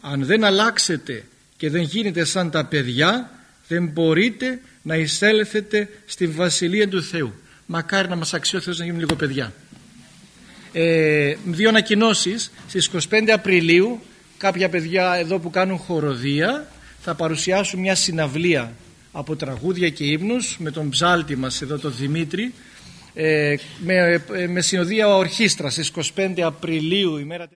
αν δεν αλλάξετε και δεν γίνετε σαν τα παιδιά, δεν μπορείτε να εισέλθετε στη Βασιλεία του Θεού μακάρι να μας αξιώσει να γίνουν λίγο παιδιά. Ε, δύο ανακοινώσεις στις 25 Απριλίου κάποια παιδιά εδώ που κάνουν χοροδία θα παρουσιάσουν μια συναυλία από τραγούδια και ύμνους με τον ψάλτη μας εδώ τον Δημήτρη. Ε, με, ε, με συνοδεία ορχήστρα στις 25 Απριλίου ημέρα